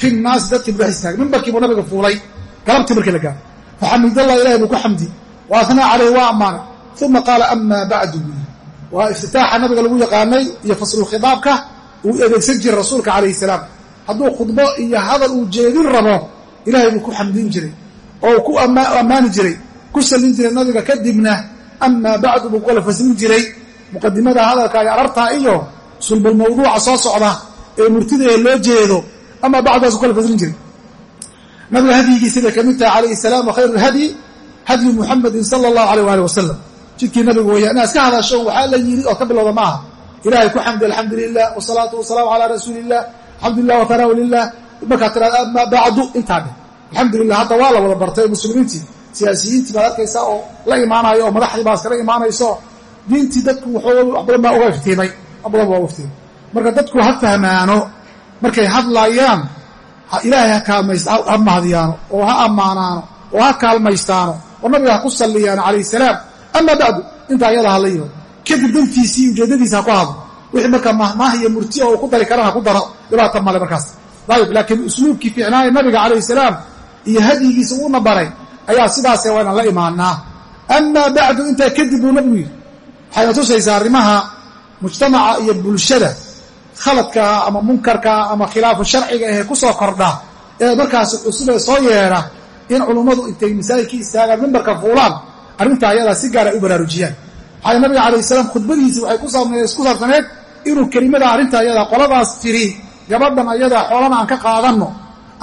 fi nnaasi dadkii buu dhex istaagay mimbarkii buu nabiga fuulay galabtii markii la gaaro faxamidallah ilahay buu ku xamdi wa athnaa calayh waa ammaanay uma qaala ama bacdu. Waa iftitaaxa nabiga lagu yaqaanay iyo faslulkhidaabka uu adeegsan jiray rasuulka calayhi salaam. Hadduu khudbo iyo hadal uu jeedin rabo ilahay buu ku xamdin jiray oo ku ammaani jiray ku sallin jiray nabiga kadibna amaa bacdu buu kala faslin jiray. Muqadimada hadalka iyo arartaa iyo sulbulmawduuca soo socda ee murtidae loo jeedo amaa bacdaasu kala faslin jiray. Nabiga hadyigiisa bay ka mid tahay calayhi salaam wa khayru lhadyi hadyu muxamadin sala allahu alayh waali wasalam jidkii nabigu weeya inaad iska hadasho waxaa la yidhi oo ka bilowda ma aha. Ilahay ku xamdi alxamdu lilah wasalaatu wasalaamu calaa rasuuli illah alxamdulilah watanaahu lilah markaad tiraada amaa bacdu intaa siyaasiyiintii baad arkaysaa oo la imaanayo oo madaxdii baa iskala imaanayso diintii dadku wax uga iftiimay. Wax uga iftiimay. Marka dadku ha fahmaano markay hadlaayaan ilaahay ha mahadiyaano oo ha ammaanaano oo ha kaalmaystaano oo nabiga ha ku salliyaano calayh salaam. Ama bacdu intaa ayada ha la yiro kadib dantiisii ujeeddadiisa ha ku hadlo. Wixii markaa mahmaah iyo murti oo ku dari karana ha ku daro. Dhibaata male markaas. Laakiin usluubkii fiicnaaye nabiga calayhi salaam iyo hadyigiisa uuna baray ayaa sidaase waa la imaanaa. Amaa bacdu intaa kadib buu nabigu yidhi. Waxayna tusaysaa arrimaha mujtamaca iyo bulshada khaladkaa ama munkarkaa ama khilaafu sharciga ahee ku soo kordha ee markaas cusubee soo yeedha in culummadu intay masaajidkii istaagaan mimbarka fuulaan arrintaa ayadaa si gaara u baraarujiyaan. Waxay nabiga calayh salaam khudbadiisi waxay ku saabsaneed inuu kelimada arrinta ayadaa qoladaas tiri gabadhan ayadaa xoolana aan ka qaadanno.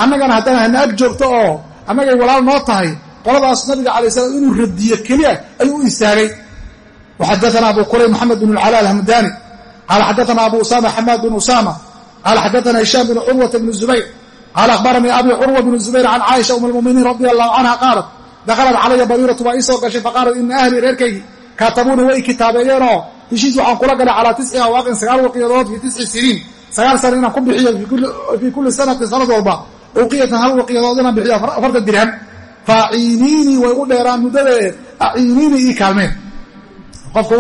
Annagana haddana hana ag joogto oo annagay walaal noo tahay qoladaas nabiga calay salaam inuu radiyo keliya ayuu u istaagay. Waxadaana abu qurayb moxamed bn alcala alhamdani. Qaala xadaana abu usama xamaad bn usama. Qaala xadaana hishaam bn curwata bn zubayr. Qaala akhbaranii abi curwa bn zubayr can caaisha um almuminiin radi allahu canha qaalat dakhalat calaya bariiratu waa ii soo gashay faqaalat ina ahlii reerkaygii kaatabuuna way kitaabeeyeenoo heshiis waxaan kula galay calaa tisci awaaqin sagaal waqiyadood fii tisci siniin. Sagaal sana inaan ku bixiyo fii kulli sanatin sanad walba uqiyatan hal waqiyadood inaan bixiyo afartan dirham faaciiniinii way u dheeraan muddadeed aciiniinii ii kaalmeen. Qofka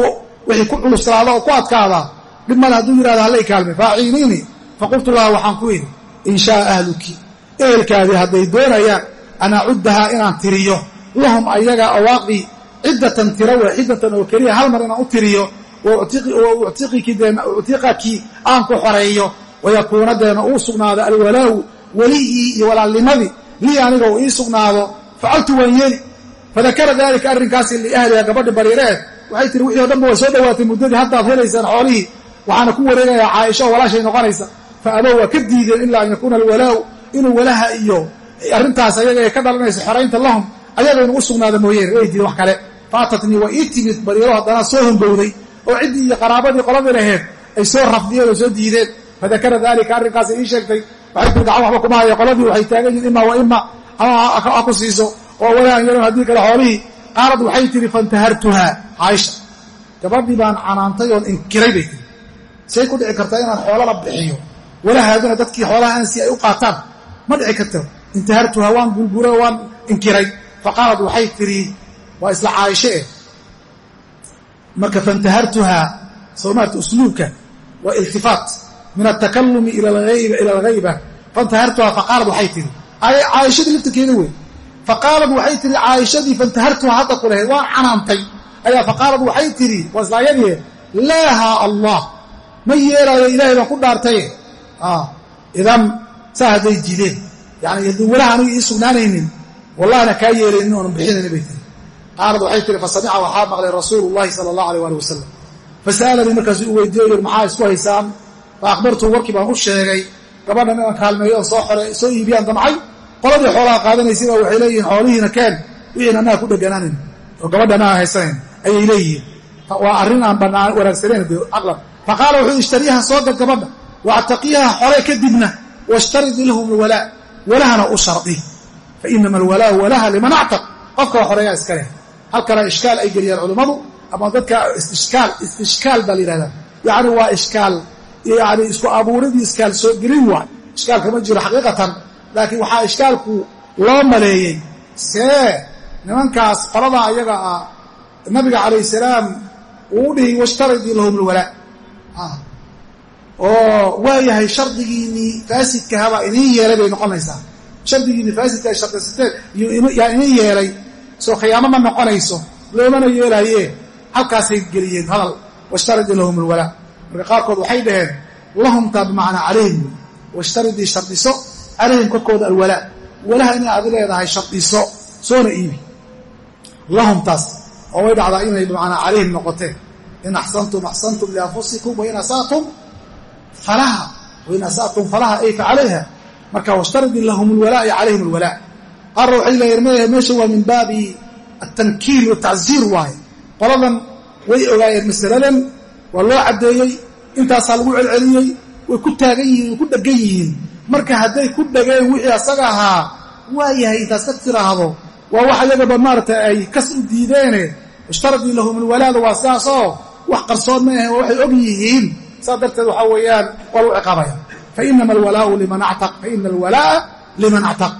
wixii ku culuslaada oo ku adkaadaa dhib male hadduu yihahdo halla kaalmeen. Faaciiniinii faqultu laha waxaan ku idhi in shaaa ahluki ehelkaadii hadday doonayaan an acuddahaa inaan tiriyo. Lahum ayaga awaaqii ciddatan tira waaxidatan oo keliya hal mar inaan u tiriyo uctiqaki aan ku xoreeyo. Wayakuuna deena uu sugnaado alwalaahu weligii iyo walaalnimadii. Lii aniga uu ii sugnaado facaltu waan yeeli fadakara daalika arrinkaasi liahliha gabadhi bariireed waxay tihi wixii o dhanba way soo dhowaatay muddadii haddaad helaysaan xoolihii waxaana ku wareegayaa caaisha oo walaashay noqonaysa fa abow waa ka diideen ilaa an yakuuna alwalaau inuu walaha iyo arrintaas ayaga ee ka dhalanaysa xoraynta lahum ayaga u sugnaado mooyeene way diideen wax kale faatatnii waa ii timid bariiro haddana soo hongowday oo ciddii iyo qaraabadii qoladii laheed ay soo rafdiyeen oo soo diideen fadakara daalika arrinkaasa ii sheegtay waxay tii gacan waxba kuma haya qoladii waxay taagan yihiin ima wa ima ama ha ku siiso oo walahan yaran haddii kale xoolihii. Qaalad waxay tihi faintahartuhaa caaisha gabadhii baan canaantay oon inkiray bay tihi say ku dhici kartaa inaan xoolala bixiyo. Walahaaduna dadkii xoolaha ansi ay u qaataan. Ma dhici karto. Intahartuhaa waan gurguray oo waan inkiray. Faqaalad waxay tihi waa isla caaisho eh. Marka faintahartuhaa soomaarta usluubka? Waa iltifaat. Min altakalumi ila alghayba. Faintahartuhaa faqaalad waxay tihi caaishadii laftirkeeda wey faqaalad waxay tihi caaishadii faintahartuhaa hadda ku waan canaantay. Ayaa faqaalad waxay tihi waa islaayadii laahaa allah ma yeelaayo ilaahay baan ku dhaartaye. Idan saa hadday jideen yani walaha aniga ii sugnaanaynin wallahina kaa yeelaynin oonan bixinaynin bay tiri qaalad waxay tihi fasamica waxaa maqlay rasuulu llahi sala allah alيh ali wasalam fasa'alanii markaasuu u weydiiyo yir maxaa isku haysaan? Fa akhbartuu warkii baan u sheegay gabadhan inaan kaalmeeyo oon soo xore soo iibiyaan damcay qoladii xoolaha qaadanaysay baa waxay leeyihiin xoolihiina keen wixiina annaga ku dheganaanayn oo gabadha annaga haysanayn ayay leeyihiin. Waa arrin aan banaan wanaagsanayn de caqlan fa qaala wuxuu ishtariyaha soo gad gabadha waactaqiyaha xore kadibna washtarid lahum alwalaa walahana u shardi fa inama alwalaau walaha liman actaq. Qofka xoreeyaa iska leh. Halkana ishkaal ay geliyaan culammadu ama dadka istishkaal istishkaal baa la yihahdaa yacni waa ishkaal yani isku abuuridii iskaal soo gelin waay. Ishkaal kama jiro xaqiiqatan laakiin waxaa ishkaalku loo maleeyey. See nimankaas qoladaa ayaga ah nabiga calayh salaam uu dhihi washtaridii lahum alwalaa oo waayahay shardigiinii faasidkahabaa idiin yeelay bay noqonaysaa. Shardigiinii faasidka ay yaa idiin yeelay soo khiyaamo ma noqonayso loomana yeelaaye halkaasay geliyeen hadal washtaridii lahum alwalaa marka qaarkood waxay dhaheen lahumtaa bimacnaa calayhim. Washtaridii shardiso calayhim korkooda alwalaa. Walaha inay adi leedahay shardiso soona iibi. Lahumtaas oo way dhacdaa inay bimacnaa calayhim noqoteen. In axsantum axsantum lianfusikum wain asa'tum falaha. Wain asa'tum falaha ay fa marka washtaridii lahum alwalaa calayhim alwalaa. Qaarna waxay leeyihiin meesha waa min baabi altankiil watacziir waaye. Qoladan way ogaayeen masaladan waa loo caddeeyey intaasaa lagu celceliyey way ku taagan yihiin way ku dhegan yihiin marka hadday ku dhegeen wixii asaga ahaa waa yahay intaas ka tiraahdo. Waa wax iyagaba maaragtay ay kas u diideene. Ishtaradii lahum alwalaada waa sidaasoo wax qarsoon ma ahe waa waxay og yihiin. Saas darteed waxaa weeyaan waa lagu ciqaabaya. Fainama alwalaau liman actaq faina alwalaa'a liman actaq.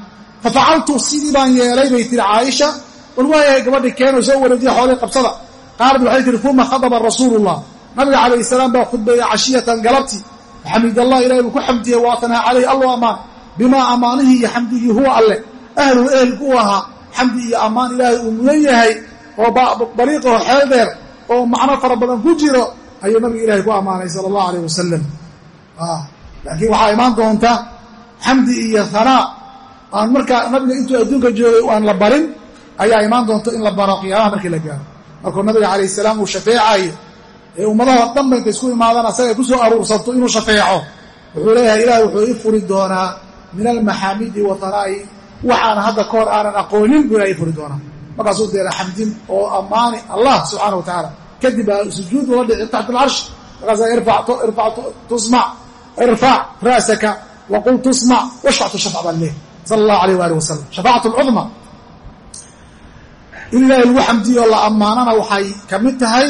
Fafacaltu sidii baan yeelay bay tihi caaisha war waayahay gabadhi keenoo soo wareejiya xoolii qabsada. Qaalad waxay tihi uma khadaba rasuulullah. Nabiga calayh salaam baa khudbeeyey cashiyatan galabti xamid allah ilahay buu ku xamdiyey waatanaa calayh allo ammaan bimaa ammaanihii iyo xamdigii huwa alleh ahluhu ehelku u ahaa xamdi iyo ammaan ilaahay uu mudan yahay oo bariiqaho xeel dheer oo macno fara badan ku jiro ayuu nabiga ilahay ku ammaanay sala allahu alayh wasalam laakiin waxaa imaan doonta xamdi iyo hanaa aan markaa nabiga intuu adduunka joogay aan la barin ayaa imaan doonta in la baro qiyaamaha markii la gaaro. Markuu nabiga calayh salaam uu shafeecayo ee ummadaha dhanba intay isku imaadaan asaga ay ku soo aruursanto inuu shafeeco. Wuxuu leeyahay ilaah wuxuu ii furi doonaa min almaxaamidi wa hanaa'i waxaan hadda ka hor aanan aqoonin buu ilaha ii furi doonaa. Markaasuu deera xamdin oo ammaani allah subxaana wa tacaala. Kadib baa sujuud ula dhici taxta alcarsh markaasa irfac tusmac irfac ra'saka waqul tusmac washfac tushafc baa leeyahy sala allahu alayh waali wasalam shafaacat alcudma in ilaahay lagu xamdiyo la ammaanana waxay ka mid tahay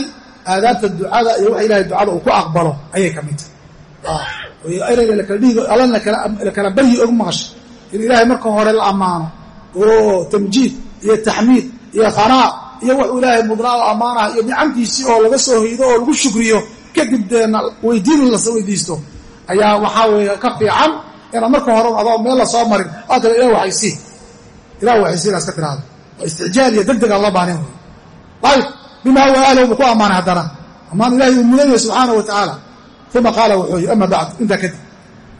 aadaabta ducada iyo waxa ilahay ducada uu ku aqbalo ayay ka mid tahay. Ereyga lakala dhihi alla lakala baryi og maqasha in ilaahay marka hore la ammaano oo tamjiid iyo taxmiid iyo hanaa iyo wuxuu ilaahay mudnaa oo ammaanaha iyo nicamtiisii oo laga soo hoydo oo lagu shukriyo kadib deena weydiin las weydiisto ayaa waxaa weeye ka fiican inaad marka hore adoo meel la soo marin. Aa tira ilah waxaysii ilah waxaysii inaad iska tiraahdo waa isticjaal iyo deg deg aan loo baanin wey bimaa huwa ahlow buu ku ammaanay haddana ammaan ilahay uu mudan yahay subxaana wa tacaala uma qaala wuxuu yidhi ama bacd intaa kadib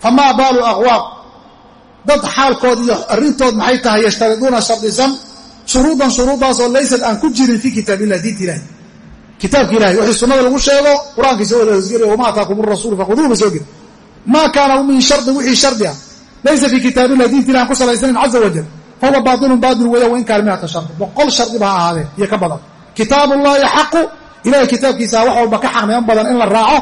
famaa baalu aqwaam dad xaalkood iyo arrintood maxay tahay yashtariduuna shardisan shuruudan shuruuddaasoo laysat aan ku jirin fii kitaab illah diinta ilahi kitaabka ilahi wixii sunnada lagu sheego qur'aankiisa wada hosgeliya wamaa ataakum arasuulu faquduuba soo geli maa kaana min shardin wixii shardi ah laysa fii kitaabillah diinta ilahi aan ku salaysnayn caza wajal fahuwa baatilun baatil weeya wain kaana miata shardi boqol shardiba ha ahaadee iyo ka badan kitaabullahi xaqu. Ilahay kitaabkiisa wax walba ka xaqniman badan in la raaco.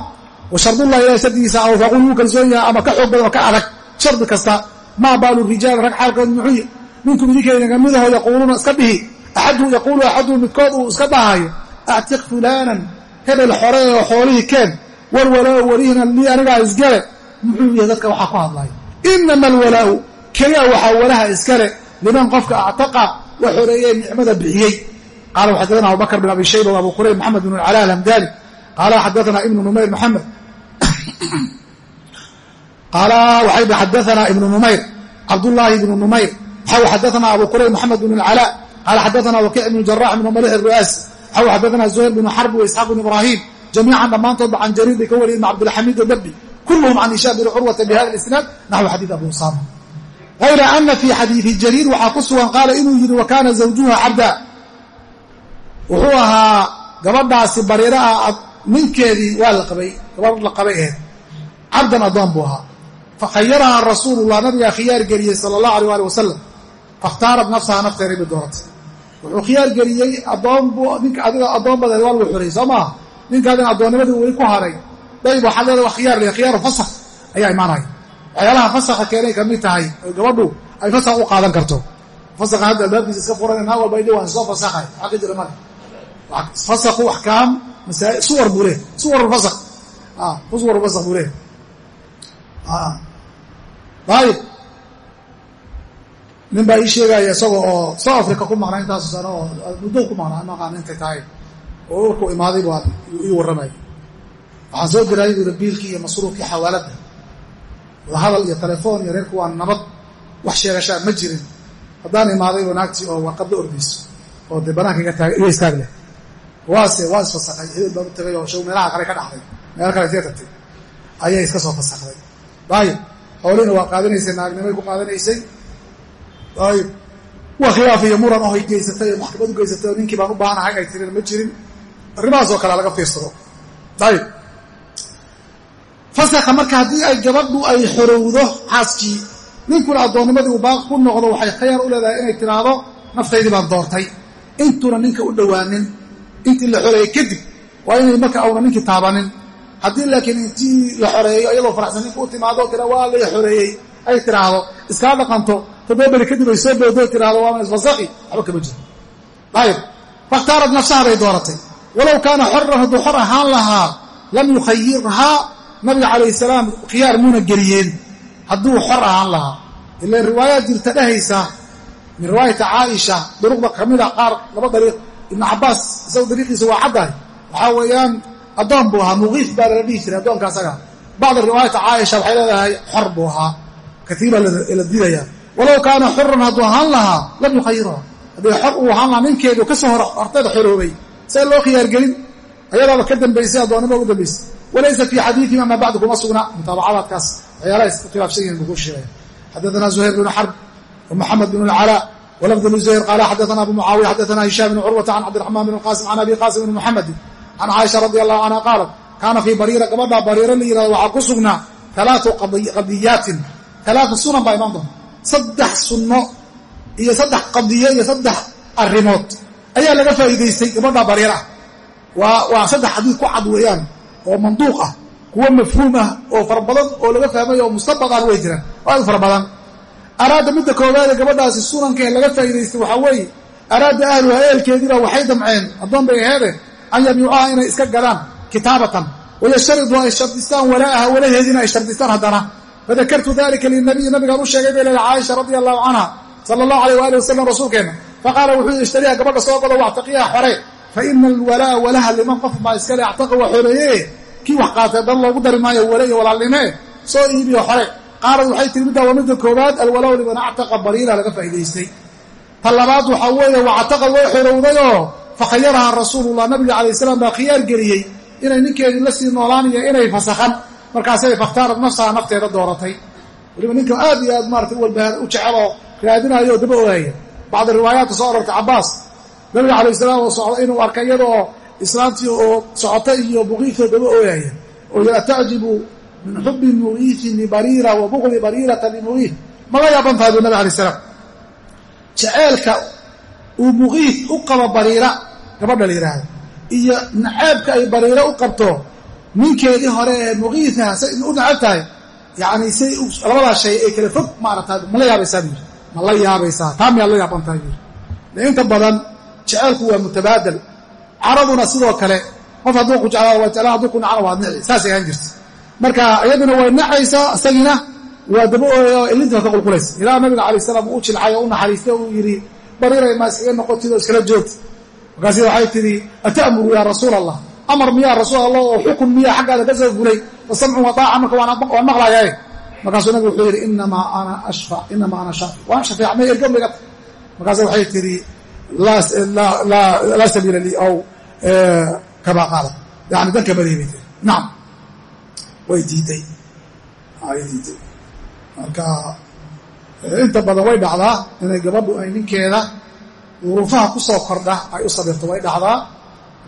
Wa shardullahi ilahay shardigiisa awfaaqu lagu kalsoon yahay ama ka xoog badan oo ka adag. Shardi kasta maa baalu rijaal rag xaalkood muxuuy minkum idinkaynaga midaho yaquuluuna iska dhihi. Axadu yaquulu axadu midkood uu iska dhahayo actiq fulaanan hebel xore oo xoolihii keen. Walwalaa welihina lii anigaa isgale. Muxuu yahay dadka waxaa ku hadlaya. Inama alwalaau keliya waxaa walaha iskale liman qofka actaqa wa xoreeyey nicmada bixiyey qaala xadana abubakr bin abi shayba abu qurayb maxamed bn cala alhamdani qaala xadaana ibnu numayr maxamed qaala waxay xadaana ibnu numayr cabdullaahi ibnu numayr xaw xadaana abu qurayb maxamed bn cala qaala xadaana wakiic ibnu jarax ibnu malix ru'aasi xaw xadaana zuhayr bnu xarb wa isxaaq bn ibrahim jamiican dhammaantoodba can jariir bay ka wariyay ibn cabdilxamiid dabi kulluhum can hishaam bn curwata bihada isnaad naxwu xadiid abu usaama hayra ana fii xadiidi jariir waxaa ku sugan qaala inuu yidhi wa kaana zawjuha cabda wuxuu ahaa gabadhaasi bariira ah ninkeedii waa la qabay gabadh la qabay aheed cabdan addoon buu ahaa. Fakhayaraha rasuulullah nabigaa khiyaar geliyey sala allahu alay ali wasalam fakhtaarat nafsaha nafteeday bay dooratay wuxuu khiyaar geliyey addoon buu ninka adiga addoon badeed waa lagu xoreyey soo maaha? Ninkaadin addoonnimadii weli ku haray. Dayb waxaa leeda wa khiyaar le khiyaaru fasakh ayaa imaanaya. Waxyaalaha fasakha keenay ka mid tahay gabadhu ay fasakh u qaadan karto. Fasakha hadda albaabkiisa iska furan naa walba idhi waan soo fasakhay waxaa jira male fasakhu axkaam suwar buu leh suwar fasakh suwar fasakh buu leh ayib nin baa ii sheegaya isaga oo south africa ku maqnaa intaasu sano oo muddo ku maqnaa maqaan intay tahay oo urku imaaday baa ii warramaya waxaan soo diray buuri biilkii iyo masruufkii xawaaladda wadahadal iyo telefoon iyo reerku waa nabad. Wax sheegashaa ma jirin. Haddaan imaaday oo naagtii oo warqadla ordayso oo dee banaanka iga istaag leh waase waa isfasakay hebel baan u tagay oo show meelaha kale ka dhaxday meel kale intee tagtay ayay iska soo fasakday ayib xoolihina waa qaadanaysay naagnimay ku qaadanaysay. Ayib waa iyo muran oo ay geysatay maxkamad u geysatay ninkii baan u baahanahay ay tirin ma jirin. Arrimahaas oo kale laga fiirsado ayib fasakha marka haddii ay gabadhu ay xorowdo xaaskii ninkuna addoonnimadii uu baaq ku noqdo waxay khayar u leedahay inay tiraahdo naftaydii baan doortay. Intuuna ninka u dhowaanin intii la xoreeyey kadib waa inay marka auna ninkii taabanin. Haddii laakiin intii la xoreeyo iyadoo faraxsan ninka u timaado tira waa lay xoreeyey ay tiraahdo iskaa dhaqanto toddoba beri kadib ay soo boodo tiraahdo waana isfasaqi waxba kama jiro. Ayib fakhtaarat nafsaha bay dooratay. Walow kaana xoran hadduu xor ahaan lahaa lam yukhayirhaa nabiga calayh salaam khiyaar muuna geliyeen. Hadduu xor ahaan lahaa. Ila riwaayaad jirta dhehaysa min riwaayati caaisha duruqda kamida qaar laba dariiq ibn cabaas isagu dariiqiisa waa caddahay waxaa weeyaan addoon buu ahaa muqiif baa lala dhihi jiray addoonka asaga. Bacda riwaayata caaisha waxay leedahay xor buu ahaa katiiba la diidayaa walow kaana xuran hadduu ahaan lahaa lam yukhayirha haddii xor uu ahaan lahaa ninkeedu ka soo horteeda xoroobay see loo khiyaargelin ayadaaba ka dambaysay addoonnima ugu dambaysay walaysa fii xadiiihi ama bacdu kuma sugna mutaabacadaadkaas waxyaalaha isku khilaafsan yihiin buu ku sheegaya xadaanaa zuhayr bnu xarb wa maxamed bnu lcalaa لزهير قال حدثنا أبو معاوية حدثنا هشام بن عروة عن عبد الرحمن بن القاسم عن أبي قاسم بن محمد عن عائشة رضي الله عنها قالت كان في بريرة gabadha bariiro la yihahdo waxaa ku sugnaa ثaلaaثu qadiyaatin ثaلaaثu sunan baa imaan doonta saddex sunno iyo saddex qadiyo iyo saddex arrimood ayaa laga faa'iidaystay gabadha bariira ah waa waa saddex xadiid ku cad weeyaan oo manduuq ah kuwo mafhuum ah oo fara badan oo laga fahmayo oo mustabadaan way jiraan oo aad u fara badan araada midda koowaade gabadhaasi sunanka laga faa'idaystay waxaa weeye araada ahluha eelkeediiba waxay damceen addoon bay aheede an yabiicuha inay iska gadaan kitaabatan wayashtaridu ay shardistaan walaaha walaheediina ay shardistaan haddana. Fadakartu dalika linabiyi nabigaan u sheegay bay leeda caaisha radia allahu canha sala allahu alayh waali wasalam rasuulkeenna faqaala wuxuu yii ishtariha gabadha soo gado wactaqiyaha xore fa ina alwalaa walaha liman qof baa iskale actaqa waa xoreeye kii wax qaatay dan loogu dari maayo wale iyo walaalnimee soo iibiyo xore qaarad waxay tiri middaa waa midda koowaad alwalow liman actaqa bariira laga faa'idaystay ta labaad waxaa weeye wactaqad way xorowdayoo fakhayaraha rasuulullah nabiga calayh salaam baa khiyaar geliyey inay ninkeedii la sii noolaaniyo inay fasakhan markaasay fakhtaarad nafsaha nafteeda dooratay. Weliba ninka aad iyo aad maarata walbahaar u jeceloo raadinayo oo daba ogaaya bacda riwaayaadka soo arortay cabbaas. Nabiga calayh salaam oo socda inuu arkay iyadoo islaantii oo socota iyo muqiifoo daba ooyaya oo yara tacjibu min xubi mugiitin libariira wa bugdi bariirata limugiif ma la yaaban tahay buu nabig alay salaam jaceelka uu muqiif u qabo bariira gabadha la yidhaahdo iyo nacaabka ay bariiro u qabto ninkeedii hore ee muqiifa say u nacab tahay. Yacni say labadaa shay ay kala fog maarata ma la yaabaysaa buu ma la yaabaysaa taa miyaad la yaaban tahay buu inta badan jaceelku waa mutabaadal carabuna sidoo kale qof hadduu ku jeclaado waa jeclaa hadduu ku nacana waad nici saasay ahaan jirta marka iyaduna way nacaysaa isagina waa daba ooyaya oo ilinta ka qulqulaysa ilaa nabiga calay salaam uu jilcay oo u naxariistay uu yidhi bariiray maa iskaga noqotid oo iskala joogta markaasi waxay tidhi ata'muru yaa rasuula allah amar miyaa rasuul allah oo xukun miyaa xaggaada ka soo fulay samcun wa taaca marka waan maqlayae markaasuu nabigu wuxuu yidhi inamaa ana ashfa inamaa ana shaafi waan shafeec may ergombiga markaase waxay tidhi laa sabiila lii aw kamaa qaala. Yani danka badiyay bay tiri nacam way diiday. Way diiday. Marka inta badan way dhacdaa inay gabadhu ay ninkeeda duruufaha ku soo kordha ay u sabirto way dhacdaa.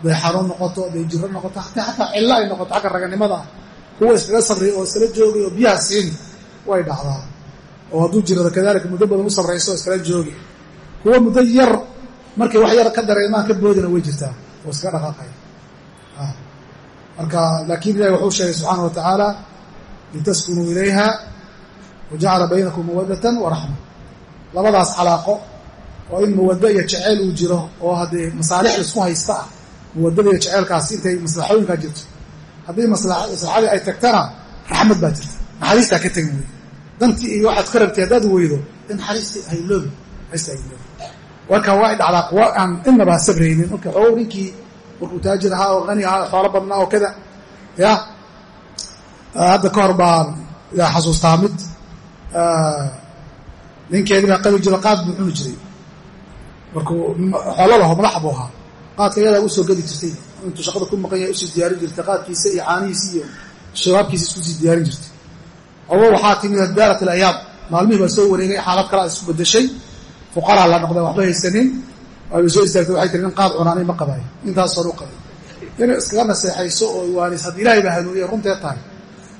Haday xanuun noqoto haday jiro noqoto xataa cillo ay noqoto xagga raganimada kuwa iskaga sabray oo iskala joogay oo biyaha siini way dhacdaa. Oo hadduu jirado kadalika muddo badan u sabrayso oo iskala joogi. Kuwa muddo yar markay wax yar ka dareemaan ka boodina way jirtaa oo iskaga dhaqaaqaya marka laakiin ilahi wuxuu sheegay subxaana wa litaskunuu ilayha wajacala baynakum mawadatan waraxma labadaas calaaqo oo in mawaddo iyo jeceyl uu jiro oo haddii masaalix la isku haysta ah mawaddada iyo jeceylkaasi intay maslaxooyinkaa jirto haddii maslaxadii ay tagtana raxmad baa jirta. Naxariistaa ka tegin wey dantii iyo waxaad ka rabtay haddaad weydo in naxariistii hayloobi naxariista hayloobi warka waa dhacdaa kuwa aan inaba sabraynin. Marka xoogow ninkii markuu taajir ahaa oo qani ahaa xoolo badnaa oo kada ya hadda ka hor baan xasuustaa mid ninkeedii baa qabi jiro qaad buu jiray. Markuu xoolo laho madax buu ahaa. Qaadka iyadaa u soo gedi jirtay. Intuu shaqada ku maqan yahay u sii diyaarin jirtay. Qaadkiisa iyo caanihiisi iyo shabaabkiisa isku sii diyaarin jirtay. Ogo waxaa timid hadaarat alayaam maalmihii baa soo wareegay xaalad kale isku bedeshay fuqaraa la noqday waxba haysanin waabay soo istaagtay waxay tiri nin qaad cunaanay ma qabaayo intaas hor u qabay inay iskaga naseexayso oo waanis haddii ilaahay baa hanuuniye runteed tahay.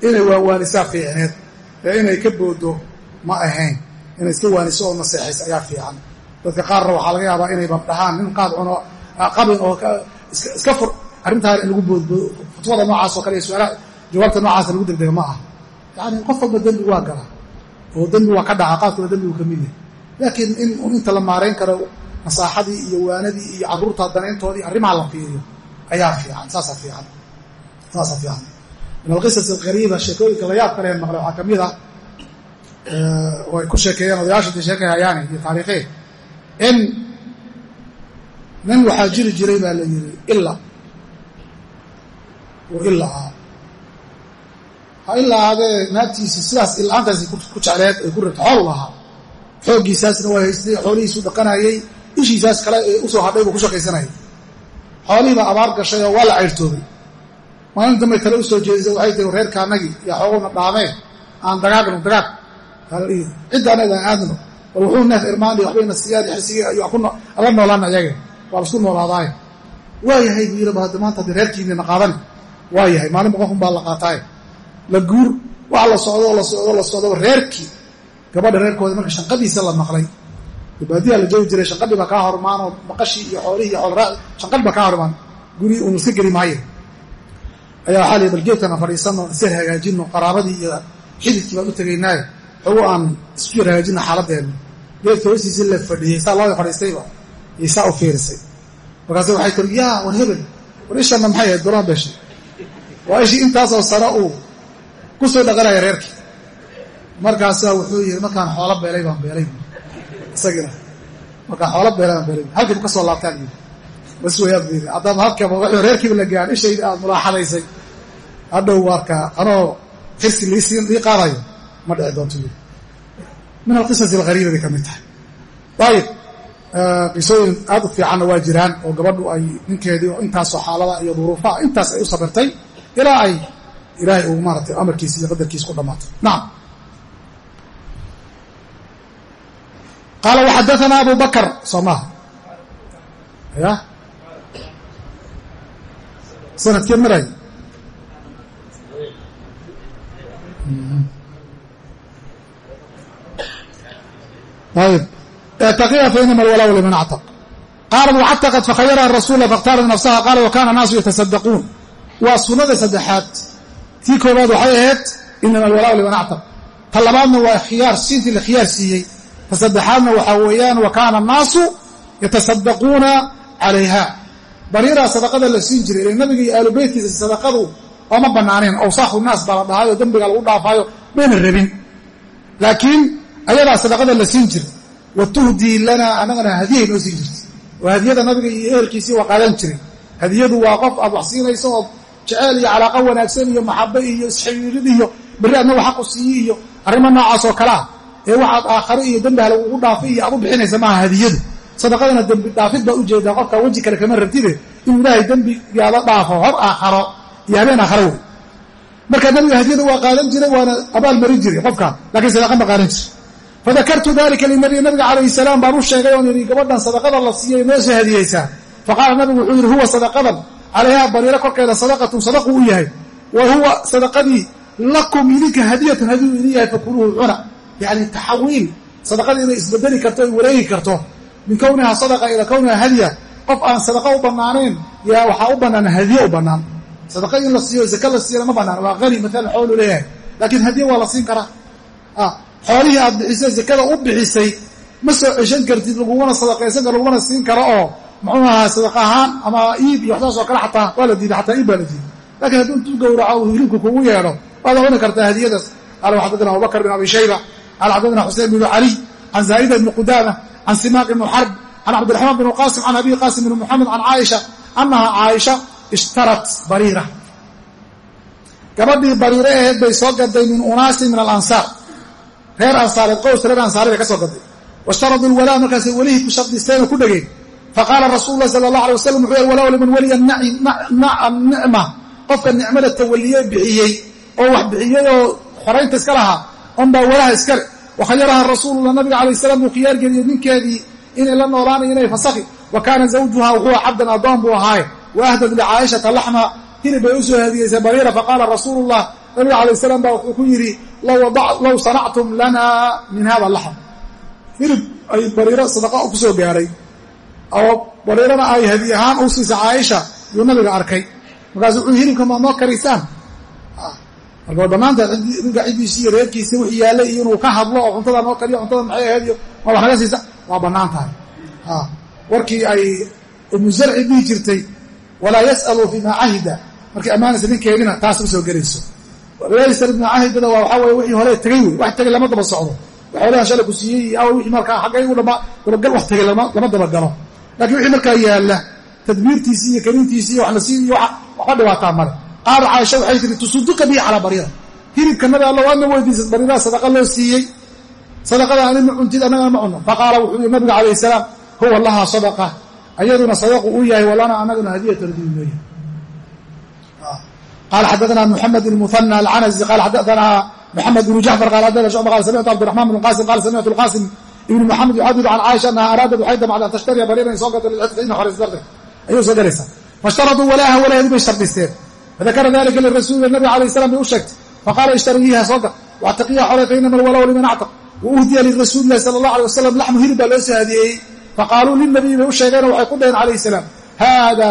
Inay waanwaanisaa fiicneed ee inay ka boodo ma ahayn. Inay iska waaniso oo naseexayso ayaa fiican. Dadka qaarna waxaa laga yaabaa inayba dhahaan nin qaad cuno qabin oo iska fur. Arrintaan in lagu boodboodo fatwada noocaas oo kale iyo su'aalaha jawaabta noocaasa lagu degdega ma aha. Yacni qof walba dembi waa galaa oo dembi waa ka dhaca qaadkuna dembigu ka mid yahay. Laakiin in inta la maarayn karo masaaxadii iyo waanadii iyo carruurta danayntoodii arrimaha la fiiriyo ayaa fiican saasaa fiican. Saasaa fiican. Min alqisas alqariiba sheekooyinka layaab kale maqlay waxaa ka mid ah oo ay ku sheekeeyeen odayaasha intay iyo taariikheed in nin waxaa jiri jiray baa la yidhi ila uu ila ahaa. Ha ila ahaadee naagtiisi sidaas ilaantaasi ku jecleed ay ku rabta xool lahaa xooggiisaasna waa haystay xoolihiisuu dhaqanayey ishiisaas kale ee u soo hadhay buu ku shaqaysanayay xoolihii baa abaar gashay oo waa la cayrtoobay. Maalin dambay tale u soo jeedisay waxay tiri reerka anagii yaa xooguna dhaamee? Aan dagaagno dagaag. Cidda anaga aan aadno bal wuxuu neef irmaandi waxbayna siyaadi xirsigii ala noolaana iyaga. Waa lasku noolaadaaye waa yahay buu yidhi hadda maanta haddii reerkiinina qaadani waa yahay maalinba qofun baa la qaataaye la guur waxa la socdo la socdo la socdo reerkii gabadha reerkooda marka shanqadiisa la maqlay baadiyaa la joogi jiray shanqadhii baa kaa hormaanoo maqashii iyo xoolihii iyo xoolraa shanqadhi baa kaa hormaan. Guri uunu iska geli maayo. Ayaa waxaa lihi bal geedkana fadhiisanno isir hagaajinno qaraabadii iyo xididkii baan u tegaynaaye xogo aan isku yar hagaajinno xaaladeenna geedka hoostiisi la fadhiyey saa looga fadhiistayba iyo saa u fiirisay. Markaase waxay tiri yaa war hebel. War ishanna maxay ahayd? Dolaan beeshay. Waa ishii intaasoo sano uu ku soo dhaqanaya reerkii. Markaasaa wuxuu yidhi markaan xoolo beelay baan beelay isagina markaan xoolo beelay baan beelay halkiibu ka soo laabtaan yidhi. Bas wayaad yidhi haddaba halkaba wuxuu reerkiiba la gaan ishayda aad mulaaxadaysay. Hadhow waarkaa anoo xirsi lii qaadayo. Ma dhici doonto min alqisas alghariiba bay ka mid tahay. Ayib qisooyin aad u fiicanna waa jiraan oo gabadhu ay ninkeedii oo intaasoo xaalada iyo duruufaha intaas ay u sabirtay ilaa ay ilaahay uu maaratay amarkiisa iyo qadarkiisa ku dhammaatay. Nacam qaala waxadaanaa abu bakr soo maha ya sanadkee maray ayb اعتقيa فإنma الولاء لمن اعتق qاaلت وcتقت فkhayرha الرasuل فاkhتاaرت نفسها qاaل وkاna الناasu يتصدقوun waa sunada saddexaad tii koobaad waxay ahayd inama الولاء لمن اعتق ta labaadna waa khiyaar siintii la khiyaar siiyey ta saddexaadna waxaa weeyaan wa kaana annaasu yatasadaquuna calayha bariiraa sadaqada la siin jiray ile nabiga iyo aalubeytkiisa sadaqadu ooma bannaaneen awsaakhu naas baa la dhahaayo dembiga lagu dhaafaayo mayna rabin laakiin ayadaa sadaqada la siin jiray wa tuhdii lana annagana hadiyaay noo siin jirtay oo hadiyada nabiga iyo ehelkiisii waa qaadan jiray hadiyadu waa qof aad wax siinayso oo jaceyl wanaagsan iyo maxabe adnagu xaqu siiyi iyo arrimo noocaas oo ee waxaad aakhare iyo dembi halagugu dhaafay iyo aad u bixinaysa maaha hadiyadu. Sadaqadana dembi dhaafid baa u jeedaa qofka weji kale kama rabtide inuu ilaahay dembigaada dhaafo hor aakharo iyo habeen aakharo wey marka nabiga hadiyada waa qaadan jiray waana abaal marin jiray qofka lakiin sadaqa ma qaadan jir fadakartu dalika linabiy nabiga calayhi salaam baan u sheegay oon yidhi gabadhan sadaqada la siiyay noo soo hadiyeysaa faqaala nabigu wuxuu yidhi huwa sadaqadan calayhaa bariiro korkeeda sadaqatun sadaqu u yahay. Wa huwa sadaqadii lakum idinka hadiyatun hadiyu idin yahay fakuluuhu cuna yacni taxawiil sadaqadii inay isbedeli karto ay wareegi karto min kowniha sadaqa ilaa kowniha hadiya qof aan sadaqa u bannaanayn yaa waxaa u bannaan hadiye u bannaan sadaqa in la siiyo zaka la siiyana ma bannaan waa qani maalan xoolu leeyahay laakiin hadiye waa la siin karaa xoolihii aad bixisay zakada u bixisay ma soo ceshan kartid laguguna sadaqaysan karo laguna siin karo oo muxuu ahaa sadaqa ahaan ama iib iyo waxsaas oo kale xataa waa la diiday xataa iib baa la diiday lakiin hadduu intuu gowraco uu hilibku kugu yeedho qaala xadadana xusein binu caliy can zaa'ida ibni qudaama can simaaq ibni xarb can cabdiraxmaan bn qaasim can abi qaasim bn muxamed can caaisha annaha caaisha ishtarat bariira gabadhii bariire aheed bay soo gaday min unaasin min alansaar reer ansaareed qows reer ansaare bay ka soo gaday washtaraduu lwalaa markaasay welihii ku shardisteenoo ku dhegeen faqaala rasuulu lah sala allah alay wasalam wuxuu yhi walaa liman weliya nicma qofka nicmada tawaliye bixiyey oo wax bixiyey oo xoraynta iska lahaa onbaa walaha iskale wakhayaraha rasuulullah nabiga calayh salaam buu khiyaar geliyey ninkeedii inay la noolaanayo inay fasakhi. Wa kaana zawjuha wuxuu cabdan addoon buu ahaaye. Wa ahdad licaayishata laxma hilib bay u soo hadiyeysay bariira faqaala rasuulullah nabiga calayh salaam baa wuxuu ku yidhi low sanactum lana min hada laxm. Hilib ay bariiro sadaqa ku soo gaaray. Oo bariirana ay hadi ahaan u siisa caaisha yuu nabiga arkay. Markaasu wuxuu hilibka maad noo karaysaan marka waa banaantahay ninka ciddiisi iyo reerkiisa wixii yaallay iyo inuu ka hadlo oo cuntada noo kariyo cuntada maxay ahayd iyo ma wax naga siisa waa bannaan tahay. Warkii ay umu zarci dhihi jirtay walaa yas'alu fimaa cahida. Markay ammaanaysa ninkeedina taas soo gelayso. Laysa ibna cahidada waa waxaa weye wixii hore tegay wey wax tegay lama daba socdo. Xoolahan shala ku siiyey iyo aw wixii markaa xagga igu dhama dabagal wax tegay lama dabagalo lakiin wixii markaa yaalla tadbiirtiisii iyo karintiisii iyo wax la siin waxba dhibaataa male qaala caaisha waxay tihi tusuduqa bihi calaa bariira hilibka nabi alla waadna weydiisay bariiraa sadaqa loo siiyey. Sadaqada ani ma cuntid annagana ma cunno. Faqaala wuxuu yihi nabiga calayh salaam huwa lahaa sadaqa. Ayaduna sadaqu u yahay walana annaguna hadiyatu radiyu leeyahay qala xadaana mxamed bn muhanى alcanazi qala xadaana mxamed bn jacfar qala xadana shucba qala samictu cabdiraxman bn qasim qala samictu lqasim ibn moxamed yuxadidu can caaisha annaha araadad waxay damacda an tashtariya bariira in soo gato lilcidqi ina xoraysa darteed ayuu soo galaysaa. Faishtaraduu walaaha walaheedi bay shardisteen fadakara dalika lirasuuli nabiga alayh salam bay u sheegtay faqala ishtariyiha soo gat wactaqiya xore fainama alwalaw liman actaq wauhdiya lirasuuli lahi sala allah alay wasalam laxmu hilib baa loo soo hadiyeeyey faqaaluu lilnabiyi bay u sheegeenoo waxay ku dhaheen calayh salaam haada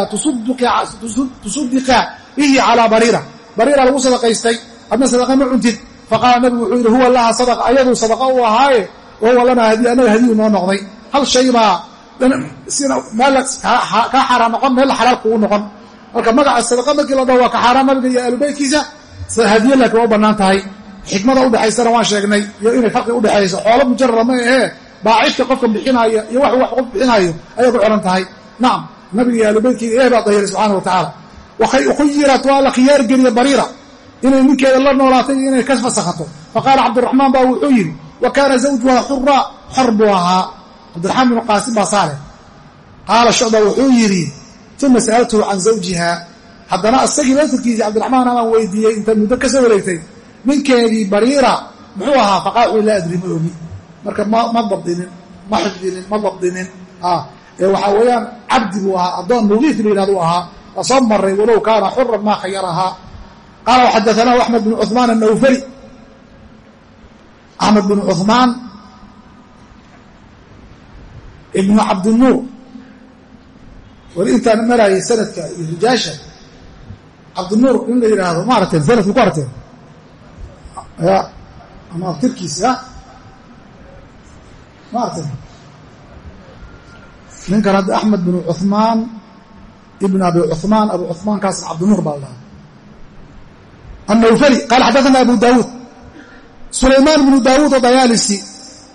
tusudiqa bihi calaa bariira bariira lagu sadaqaystay adna sadaqa ma cuntid faqaala nabigu wuxuu yidhi huwa laha sadaqa ayadu sadaqa u ahaaye wa huwa lanaa hadiy annaga hadiyu noo noqday hal shay baa meel kaa xaaraan noqon meel xalaal kugu noqon marka magaca sadaqa markii la dhaho waa ka xaaraan nabiga iyo aalubeytkiisa hadiye laakiin waa u bannaan tahay xikmada udhexaysana waan sheegnay iyo inay farqi udhexayso xoolo mujarara ma ahee baacidka qofka bixinaayo iyo wax wax qof bixinaayo ayay ku xihan tahay. Nacam nabiga iyo aalubeytkiisa ilahi baa dahiray subxana wa tacaala. Khuyirat waa la khiyaar geliye bariira inay ninkeeda la noolaatay iyo inay ka fasakhato faqaala cabdiraxmaan baa wuxuu yidhi wa kaana zawjuha xura xor buu ahaa. Cabdiraxmaan binu qaasim baa saale qaala shucba wuxuu yidhi uma sa'altuhu can zawjiha haddana isagii laftirkiisii cabdiraxmaan amaan weydiiyey inta muddo ka soo wareegtay ninkeedii bariira muxuu ahaa faqaa wuxuu laa adri ma ogi. Marka ma dabdinin ma xifdinin ma dabdinin. Ee waxaa weeyaan cabdi buu ahaa addoon mugiif la yidhahdu ahaa waa soo maray walow kaana xuran maa khayarahaa qaala waxadaanaahu axmed bnu cuثmaan annawfari axmed bnu cuثmaan ibnu cabdinuur weli intaan marayay sanadka iyo rijaasha cabdinuur in la yidhaahdo ma aragteen sanadka ku aragteen ya ama abtirkiis ya ma aragteen ninkan hadda axmed bnu cuثmaan ibn abi cuثmaan abu cuثmaan kaasna cabdinuur baa la dhaha النwfلي qال xadثna أbو dاوd سulayman بن dاوd الضyالسي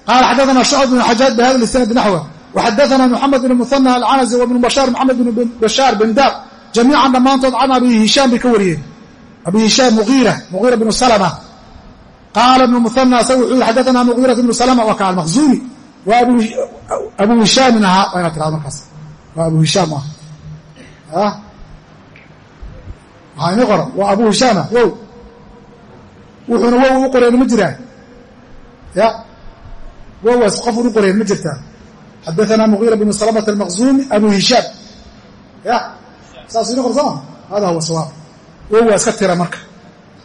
qال xadثna شعب بن xاجاaج بhda الاسناaد نحوه وxadثna محمد بن مثنى العنزي وبن بشhاaر محمد بن بشhاaر بن dاr جamيiعا dhammaantood can abi هiشhاam bay ka wariyeen abi هiشhاam مغيرة مغيرة بن سلمة qاala بن مثنى sg wuxuu yihi xadثna مغيرة بن سلمة waa ka almkزuمي waa abu هiشhaamin ahaa waa inaad tirado markaas waa abu هiشhaam ah waxaa ini qoran waa abu hishaama wow wuxuuna wow u qoreen ma jiraan ya wowaas qof un u qoreen ma jirtaa xadaana muiira bn salmt اmaqzumi abu hishaam ya saas noqon sooma hada huwa sawaab wow waa iska tira marka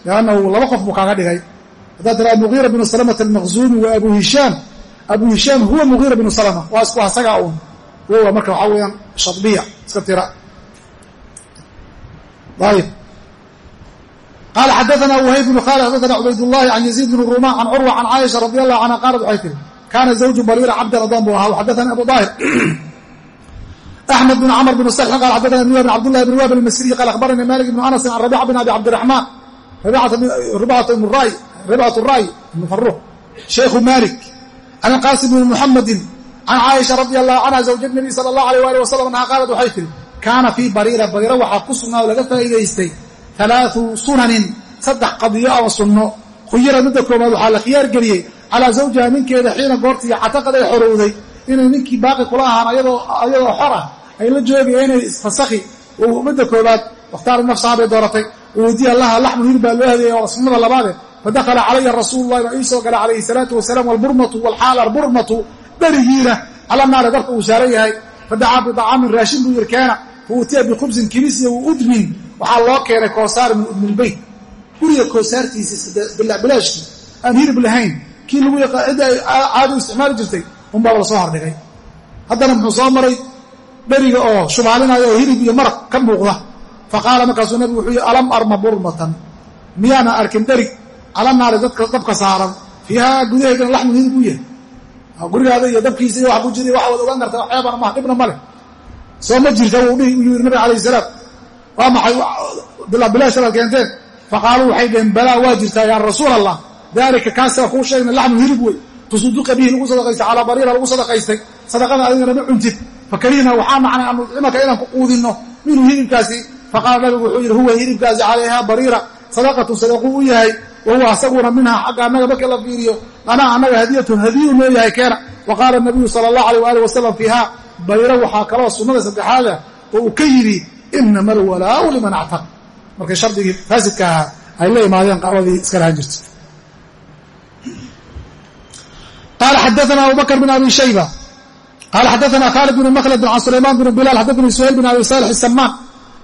lannahu laba qof buu kaaga dhigay haddaad tiraa muiira bn salmt almaqzumi wa abu hishaam abu hishaam huwa muiira bn salma waa isku asagaa un wowa marka waxaa weyaan shadbiya iska tira ayb qaala xadaana whayb bn khaalid xadaana cubayd llahi an yaziid bn ruma can curwa can caaisha radi allah canha qaalat waxay tiri kaana zawju baliira cabdan adoon buu ahaa waxadaanii abu daahir axmed bin camr bin sal qaal xadaana nuya bin cabdulahi bin wahb almasriyi qaal akhbaranii malik ibnu anasin can rabica bin abi cabdiraxmaan rabicatu ray ibn faruux shaykhu malik can alqaasim bni muxamedin can caaisha radi allahu canha zawja nabiy sala allah aleyh waalih wasalam anha qaalat waxay tihi kaana fii bariira bariira waxaa ku sugnaa oo laga faa'iidaystay alaau sunanin saddex qadiyo ama sunno khuyira midda koobaad waxaa la khiyaar geliyey calaa zawjiha ninkeeda xiina goortii cataqad ay xorowday inay ninkii baaqi kula ahaan ayadoo xor ah ay la joogaya inay isfasakhi midda koobaad wakhtaari nafsaha bay dooratay. Weydiya allaha laxmun hilib baa loo hadeeya waa sunnada labaade. Fadakhala calaya rasuulu llahi baa ii soo gala calayhi salaatu wasalaam walburmatu walxaal alburmatu dherigiina cala naari darka uu saaran yahay. Fadacaa bidacaamin raashin buu yir keena fa utiya bikhubsin kibisya wa udmin waxaa loo keenay koosaar min udmilbeyt guriga koosaartiisa bilaashkii aan hilib lahayn kii cidda ay caadi isticmaali jirtay unbaaba la soo hordhigay haddana muxuu soo maray dheriga oo shubaalinaya oo hilib iyo maraq ka muuqda. Fa qaala markaasuu nabigu wuxuu yihi alam arma burmatan? Miyaana arkin dherig cala naari dadka dabka saaran fiihaa gudaheedana laxmun hilib u yahay. Gurigaada iyo dabkiisa iyo wax ku jira waxa wad ogaan karta waxyaabana ma dhibna ma soo ma jirta wuu yiri nabiga alayh salaam. Waa maxay bilaash baad keenteen faqaaluu waxay dhaheen balaa waa jirtaa yaa rasuul allah daalika kaasaa kuu sheegna laxmu hilib wey tusuduqa bihi lagu sadaqaystay calaa bariira lagu sadaqaystay. Sadaqada adigana ma cuntid. Fakarihna waxaa macnay an nudcimaka inaan ku quudinno. Minhu hilibkaasi faqaala nabigu wuxuu yidhi huwa hilibkaasi calayha bariira. Sadaqatu sadaquu u yahay wa huwa asaguna minha xagga annaga marka la fiiriyo anaa annaga hadiyatun hadiyu noo yahay keena. Wa qaala nabiyu sala allahu alayh waali wasalam fiiha bariira waxaa kaloo sunnada saddexaada oo uu ka yidhi inama alwalaau liman actaq markay shardigii faasidka ahaa ay la imaadeen qacwadii jirta qaala xadaana abu bakr bn abi shayba qaala xadaana khaalid bn mkhlad can sulayman bn bilaal xadaanii suhayl bn abi salix isamaan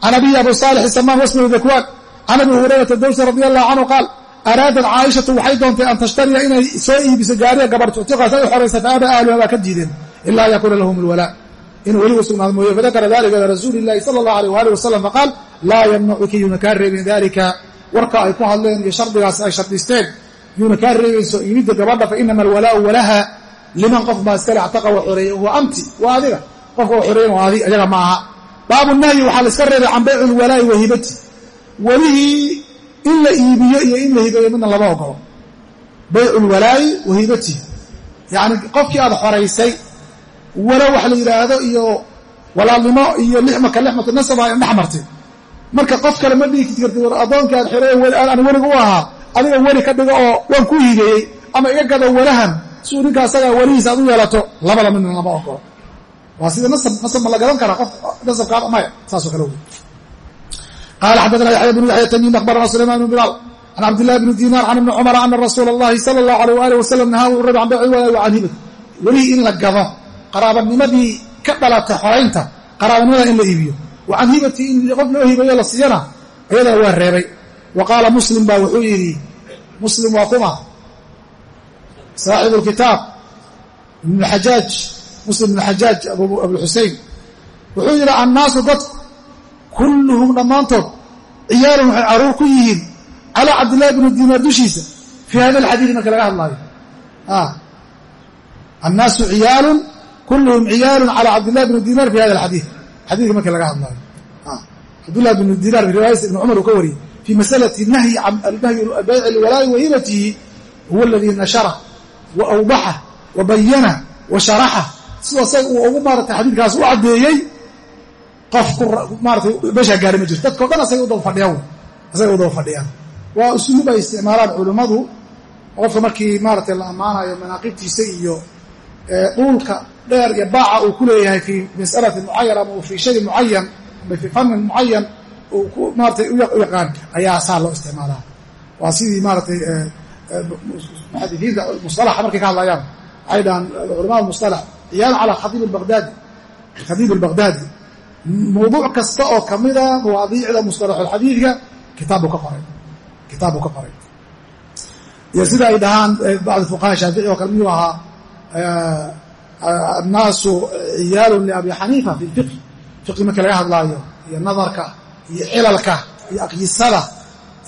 can abiyi abu salix isamaan wasmhu dakwaan can abi hurayrata dawsi radi allahu canhu qaal araadat caaishatu waxay doontay an tashtariya inay soo iibiso gaariya gabar tuctiqaas ay xoraysa faaba ahluha baa ka diideen ila an yakuuna lahum lwalaa inuu weli u sugnaado mooye fadakara dalika lirasuuli illahi sala allahu alayh waalih wasalam faqaal laa yamnacuki yuuna kaa reebin dalika warka ay ku hadleen iyo shardigaas ay shardisteen yuuna kaa reebayso iibidda gabadha fa inama alwalaau walaha. Liman qof baa iskale actaqa wa xoreeyey huwa amti. Waa adiga. Qofka wa xoreeyen waa adig ayaga ma aha baabu nahyi waxaa la iska reebay can bayci lwalaa'i wa hibati. Welihii in la iibiyo iyo in la hibeeyo midna lama ogolo baycu lwalaa'i wa hibatihi yacni qofkii aad xoraysay walo wax la yidhaahdo iyo walaalnimo iyo lixmaka lixmatu nasaba dhex martay. Marka qof kale ma dhiigi karti war addoonkii aad xoreey aan weliga u ahaa adiga weli ka dhigo oo waan ku hiigeeyey ama iga gado walahan siuu ninka asaga welihiisa aad u yeelato labada midna lama ogolo waa sida nasab nasab ma la gadan karaa qof nasabkaa maya saasoo kale wey qaala xaddaana yaxya bnu yaxya tamiim akhbarana sulayman bnu bilaal can cabdillahi bni dinaar can ibni cumara ana rasuula allahi sala allahu alayh waali wasalam nahaa uu rabi can bayci walaahi wa can hibati welihi in la gado qaraabanimadii ka dhalata xoraynta qaraabanimada in la iibiyo wa can hibati in qof loo hibayo la siiyana ayadaa wa qaala muslim baa wuxuu yidhi muslim waa kuma. Saaxibu lkitaab ibn xajaaj muslim ibn xajaaj abulxusein wuxuu yidhi annaasu dadku kulluhum dhammaantood ciyaalun waxay carruur ku yihiin calaa cabdillahi bni diinaar dushiisa fii hada alxadiidi marka laga hadlaayo. Annaasu ciyaalun kulluhum ciyaalun calaa cabdillahi bni diinaar fi hada alxadiid xadiidka marka laga hadlaayo. Cabdullah bn diinaar fi riwaayat ibn cumar uu ka wariyey fii masalati nahyi bayci lwalaa'i wa hibatihi huwa aladii nashara wa awdaxa wa bayana wa sharaxa sidoo asaga uu ugu maarata xadiidkaas u caddeeyey qof ku maaratay meeshaa gaari ma jirto dadkao dhan asagay u daba fadhiyaan waa usluub ay isticmaalaan culummadu qofka markii maaratay la ammaanayo manaaqibtiisa iyo dhuulka dheer iyo baaca uu ku leeyahay fii mas'alatin mucayan ama fii shayin mucayan ama fii fannin mucayan uu ku maaratay u yaqaan ayaa saa loo isticmaalaa. Waa sidii maaratay muxadiiinta eh, eh, musalaxa markay ka hadlayaan. Waxay dhahaan eh, culamaa musalax ciyaal cala khaiib badaadi khadiib albaqhdaadi mawduuc kasta oo kamida mawaadiicda mustalaxulxadiidka kitaabu ka qoray. Kitaabuu ka qoray. Iyo sida ay dhahaan bacd fuqaha shaafici oo kale miyuu ahaa annaasu ciyaalun liabi xaniifa fi lfiqhi fiqhi markii laga hadlaayo iyo nadarka iyo cilalka iyo aqyisada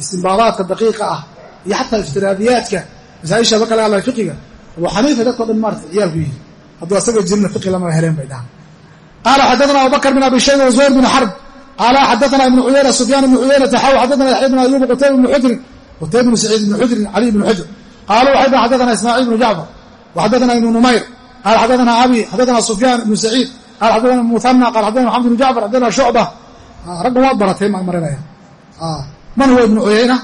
istinbaabaadka daqiiqa ah iyo xataa iftiraadiyaadka masaaisha marka laga hadlay fiqiga abu xaniifa dadko dhan maarta ciyaalku yihi hadduu asagoo jirna fiqi lama heleen bay dhahan qaala xaddaana abubakr bin abi shayba wasuhayr bin xarb qaala xaddaana ibnu cuyayna sufyaan ibnu cuyaynata xaw xaddaana yaxya bin ayuub qutayba ibnu xudrin qutayba ibnu saciid ibnu xudrin cali ibnu xudr qaalu waxay dhan xaddaana ismaaciil ibnu jacfar waxaddaana ibnu numayr qaala xaddaana abi xaddaana sufyaan ibnu saciid qaala xaddaana muhana qaala xaddaana maxamed ibnu jacfar xaddaana shucba Ah, ragga waa baratay marinaya. Ah, man huwa ibnu cuyayna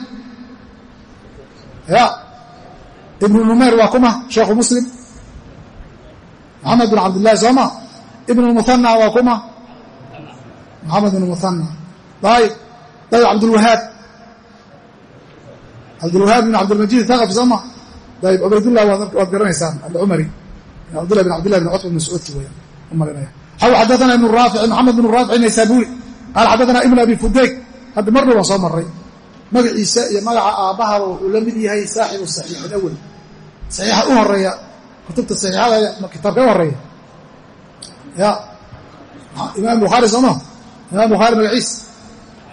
ya. Ibnu numayr waa kuma sheekhu muslim. Maxamed bin cabdillahi sooma ibnu muhana waa kuma. Maxamed ibn muhana ayb dayb cabdilwahaab cabdilwahaab ibn cabdilmajiid thaqafi sooma dayb cubaydullah waad garanaysaan alcumari cabdillah bin cabdillahi bin cutba bin mascuudki weya u marinaya. Xaw xadaana ibnu raafic maxamed ibnu raafic naysaburi qaala xaddaana ibn abi fudayg hadda marna waan soo marray magaciisa iyo magaca aabbahaba wuxuu la mid yahay saaxibu saxiix alawel saxiixa u horreeya kutubta saxiixada kitaabka u horreeya ya imaam bukhaari soo ma imaam bukhaari magaciis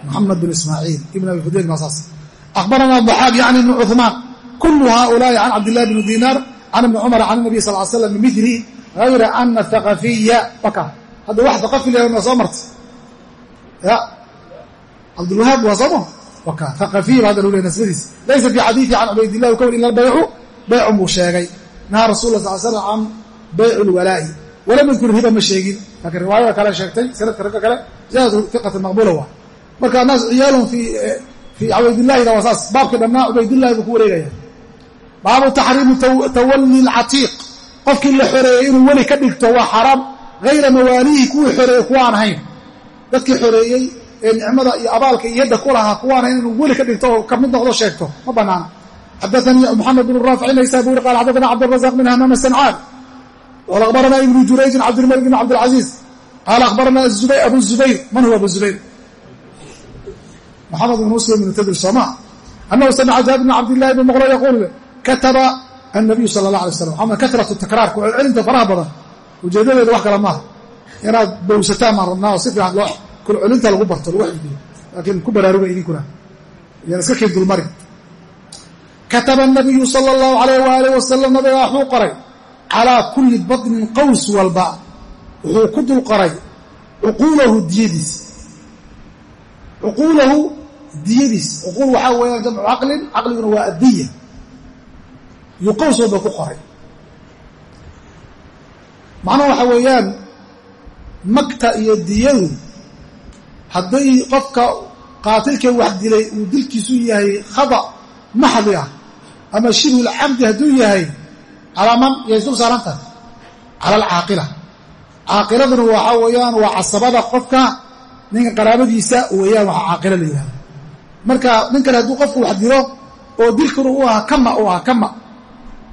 muxamed bin ismaaciil ibn abi fudayg maa saas akhbaranaa daxaaq yacni ibnu cuhmaan kullu haaulaai can cabdillahi bni dinaar can ibni cumar can nabiy sal l slam bimidli hayra ana haqafiya baka hadda wax haqafi leh na soo martay ya. Cabdulwahaab waa sooma waka thaqafiya ba hadda lu ley nasbadiis. Laysa fi xadiiثi can cubaydillahi kown ila baycu baycun buu sheegay. Nahaa rasul la sal slam can bayc lwalaa'i walam yadkur riba ma sheegin. Laakiin riwaayada kale sheegtay sanadka ragga kale ziyaadatu iqati maqbuula waa. Marka naas ciyaalun fii cubaydillahida waa saas. Baabkii dhannaa cubaydillahi buu ku wareegaya. Baabu taxriimi tawali lcatiiq qofkii la xoreeyey inuu weli ka dhigto waa xaaraam hayra mawaalihi kuwii xoreeyey kuwaan ahayn dadkii xoreeyey ee nicmada iyo abaalka iyo ku lahaa kuwaana inuu weli ka dhigto oo ka mid noqdo sheegto. Ma banaana xadaanii muxamed bn raafici naysaburi qaal xaddaana cabdrazaq bin hamaam sancaan wal akhbaranaa ibnu jurayjin cabdilmalik bn cabdilcaziiz qaala akhbaranaa abu zubayr man huwa abu zubayr? Muxamed ibn muslim ibn tadri sooma anahu samica jaabir bn cabdillahi bn muqlo yaquul kataba annabiyu sala la alay slam ama katratu takraarka oo celinta faraha badan. Ujeedadeeda wax inaad bowsataan baan rabnaa oo si fiican loo kulcelinta lagu barto lagu xifdiyo laakiin ku baraaruga idinkuna. Yaan iska kiin dulmarin kataba anabiyu sala allahu alayh waalih wasalam nabiga waxuu qoray calaa kulli badnin qaws walba. Wuxuu ku dul qoray cuquulahu diyadiis. Cuquulahu diyadiis. Cuquul waxaa weeyaan jamcu caqlin caqliguna waa addiya. Yuu qaws walba ku qoray. Macnaha waxaa weeyaan magta iyo diyadu hadday qofka qaatilka wax dilay uu dilkiisu yahay khada maxdi ah. Ama shibhul camdi hadduu yahay calaa man yay dul saaran tahay. Cala alcaaqila caaqiladuna waxaa weeyaan waa casabada qofka ninka qaraabadiisa weeyaan waxa caaqilo la yihahdo marka nin kale hadduu qofku wax dilo oo dilkuna u ahaa kama u ahaa kama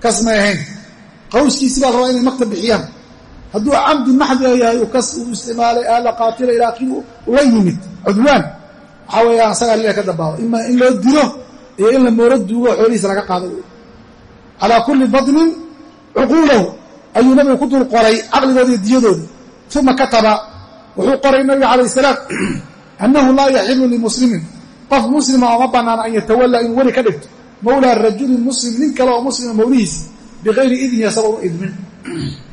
kas may ahayn. Qawskiisi baa la rabaa inay maktab bixiyaan hadduu camdi maxdiga yahay uu isticmaalay aala qaatila ilaa akhiri ula yimid cudwaan. Waxaa weeyaan asagaa lilah ka dambaaba ima in loo dilo iyo in la mooro duugo oo xoolihiisa laga qaado calaa kulli badnin cuquulahu ayuu nabigu ku dul qoray caqligooda iyo diyadooda uma kataba wuxuu qoray nabiga calayh salaam [CLEARS THROAT] annahu laa yaxilu limuslimin. Qof muslima ooma banaana an yatawallaa inuu weli ka dhigto. Mawlaa rajulin muslim nin kale oo muslima mawlihiis bikayri idnihi asagoo u [CLEARS THROAT]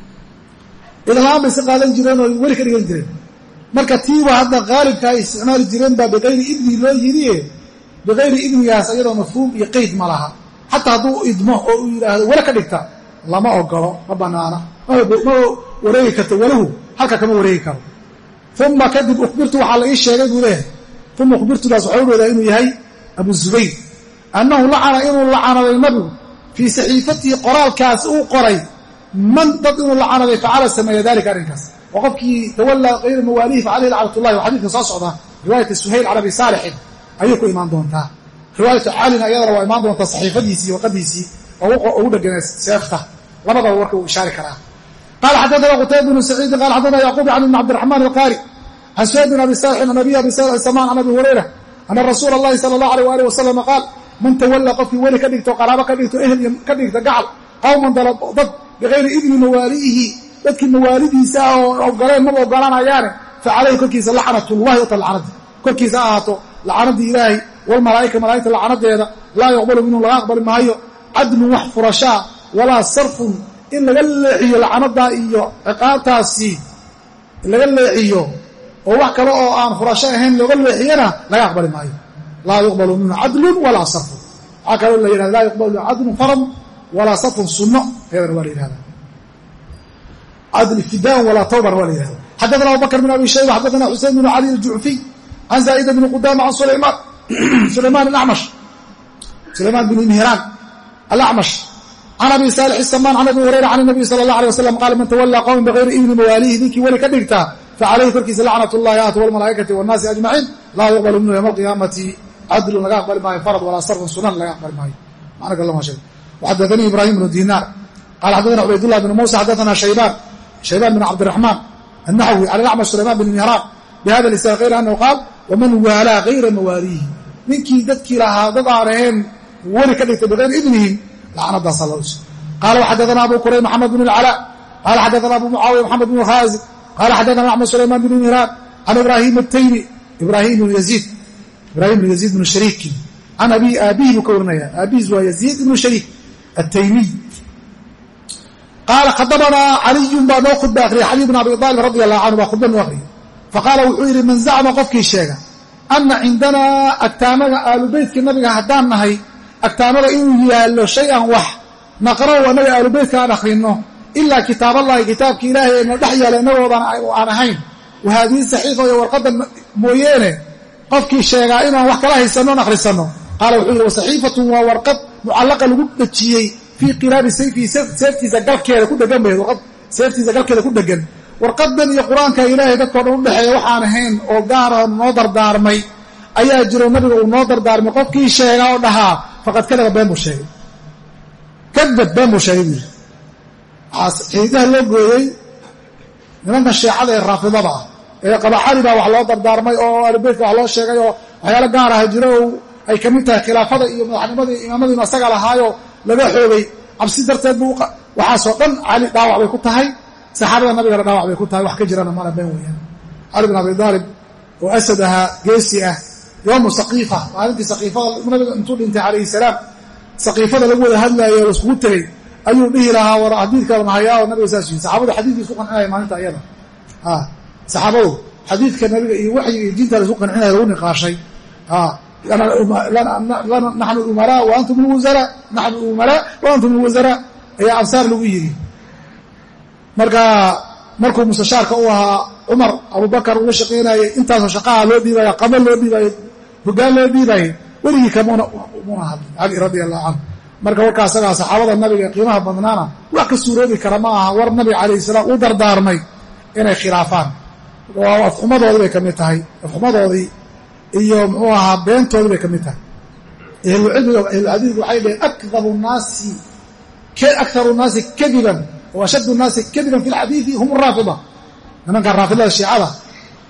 idlaan bay iska qaadan jireen oo weli ka dhigan jireen. Marka tiiba hadda qaalibka ay isticmaali jireen baa bikayri idni loo yidhiye. Bikayri idnigaas iyadoo mafhuum iyo qeyd ma laha. Xataa hadduu idmo oo uu yidhaahdo wele ka dhigta lama ogolo ma banaana. Ma wareegi karto walahu halka kama wareegi karo. Uma kadib ukhbirtu waxaa la ii sheegay buu leeyahay. Uma ukhbirtudaas waxaa u dhowdaa inuu yahay abu zubayr. Annahu lacana inuu lacanaday nabigu. Fii saxiifatihi qoraalkaas uu qoray man dad inuu lacanaday facala sameeya dalika arrinkaas. Oo qofkii tawallaa kayra mawaalihi facaleyhi lacnatullahi waa xadidka soo socda riwaayata suhayl can saalixin ayay ku imaan doontaa. Riwaayatu calina iyadana waa imaan doontaa saxiifadiisii warqadiisii oo ugu dhegana seefta. Labadaba warka uu ishaari karaa. Qala xaddaana qutayba bnu saciidin qala xaddaana yacquub can ibni cabdiraxmaan alqaari can suhayl bin abi saalixin an abiy abi samaan can abi hurayra ana rasuula allahi sala allah aleyh waalih wasalama qaal man tawallaa qofkii weli ka dhigto qaraabo ka dhigto ehel ka dhigta gacal qawman dad bikayri idni mawaali'ihi. Dadkii mawaalidiisa ah oo ogoleen maba ogolaanayaane fa calayhi korkiisa lacnatullahi wata lacnadii korkiisa ha ahaato lacanadii ilaahay walmalaa'ika malaa'igta lacnadeeda laa yuqbalu minhu laga aqbali maayo. Cadlun wax furashaa walaa sarfun. In laga leexiyo lacnadaa iyo ciqaabtaasi laga leexiyo oo wax kale oo aan furasho ahayn looga leexiyana laga aqbali maayo. Laa yuqbalu minhu cadlun walaa sarfun. Waxaa kaloo la yihahda laa yuqbalu cadlun farad walaa sarfun sunno ayadana waa la yihahda ibtidaan walaa tawban waa la yihahda xaddaana abubakr bin abi shayba xaddaana xusein bn cali aljucfiy can zaa'ida bni qudama can sulaymaan sulaymaan alacmash sulaymaan bn mihiraan alacmash can abi saalix isamaan can abi hurayra can nabiy sala allah alay wasalam qaala man tawallaa qowman bikayri idni mawaalihi ninkii weli ka dhigtaa facalayhi korkiisa lacnat llahi aat walmalaa'ikati wannaasi ajmaciin laa yuqbalu minhu yowma alqiyaamati cadlun laga aqbali maayo farad walaa sarfun sunan laga aqbali maayo macna sheeg waxadaanii ibraahim bnu dinaar qala xaddaana cubaydullah bn muusa xaddaana shaybaan shaybaan bn cabdiraxmaan annaxwi can alacmash sulaymaan bn mihraan bihada lisaan hayra annahu qaal waman waalaa hayra mawaaliihi ninkii dadkii lahaa dad aan ahayn weli ka dhigtay bikayri idnihim lacnadaasa loo qaala waxaddaana abu kurayb maxamed bn alcalaa qaala xaddaana abu mucaawiya maxamed bn khaazim qaala xaddaana axmed sulaymaan bn mihraan can ibraahim ataymi ibraahim bn yaziid ibraahim bn yaziid bn shariiki can abi aabihi buu ka warinaya aabihiis waa yaziid ibnu shariik ataymiy qaala khadabanaa caliyun baa noo khudba akhriyay caliy bn abi aalib radi allahu canhu baa khudba noo akhriyay faqaala wuxuu yidhi man zacma qofkii sheega ana cindanaa agtaamada aalubeytkii nabiga haddaan nahay agtaamada inuu yaallo shay-an wax naqra'u annaga aalubeytka aan akhrino ilaa kitaaballahi kitaabka ilaahay ee na dhex yaalla inagoodan aan ahayn wahaadihi saxiifa iyo warqadda mooyeene qofkii sheegaa inaan wax kala haysanno on akhrisanno qaala wuxuu mucallaqa lagu dhejiyey fii qilaabi sayfihi seeftiisa galkeeda ku dhegan bay seeftiisa galkeeda ku dhegan. Warqadan iyo qur'aanka ilaahay dadkao dhan u dhexeeya waxaan ahayn oo gaara noo dardaarmay ayaa jiro nabiga uu noo dardaarmay. Qofkii sheegaa oo dhahaa faqad kadaba been buu sheegay. Kadab been buu sheegay buu yidhi. Xididaha loo gooyey nimankan sheecada ee raafidada ah ee qabaxali baa wax loo dardaarmay oo alibeytka wax loo sheegay oo waxyaalo gaar ah jiro ay ka mid tahay khilaafada iyo madaxnimadii imaamadiinu asaga lahaayo laga xoogay. Cabsi darteed buu waxaasoo dhan cali dhaawac bay ku tahay. Saxaabada nabigana dhaawac bay ku tahay. Wax ka jirana mana been weeyaan. Cali bin abi daalib oo asad ahaa geesi ah yoomu saqiifa maalintii saqiifada nabiga intuu dhintay calayhi salaam saqiifada lagu wada hadlaayo o laiskugu tegey ayuu dhihi lahaa war xadiidkan hayaa? Oo nabiga saas yihi saxaabadu xadiidka isku qancinaya maalinta iyada saxaabadu xadiidka nabiga iyo waxyiga iyo diinta la qancinaya lagu niqaashay naxnu umaraa wa antum lwusaraa naxnu umaraa wa antum lwusaraa ayaa ansaar lagu yidhi marka markuu mustashaarka u ahaa cumar abubakar uga shaqaynayay intaasoo shaqaha loo dhiibaya qamo loo dhiibayo hogaan loo dhiibayay weligii kamuna hadlin cali radia allahu canhu marka warkaa asagaa saxaabada nabiga qiimaha badnaana wax ka suuroobi kara ma aha war nabiga calayhi salaam uu dardaarmay inay khilaafaan afxumadoodii bay ka mid tahay afxumadoodii iyo muxuu ahaa beentoodii bay ka mid tahay. Ahluxadiidku waxay dhaheen akdabu naasi kadiban wa ashaddu naasi kadiban fi hum raafida. Nimanka raafidada shiicada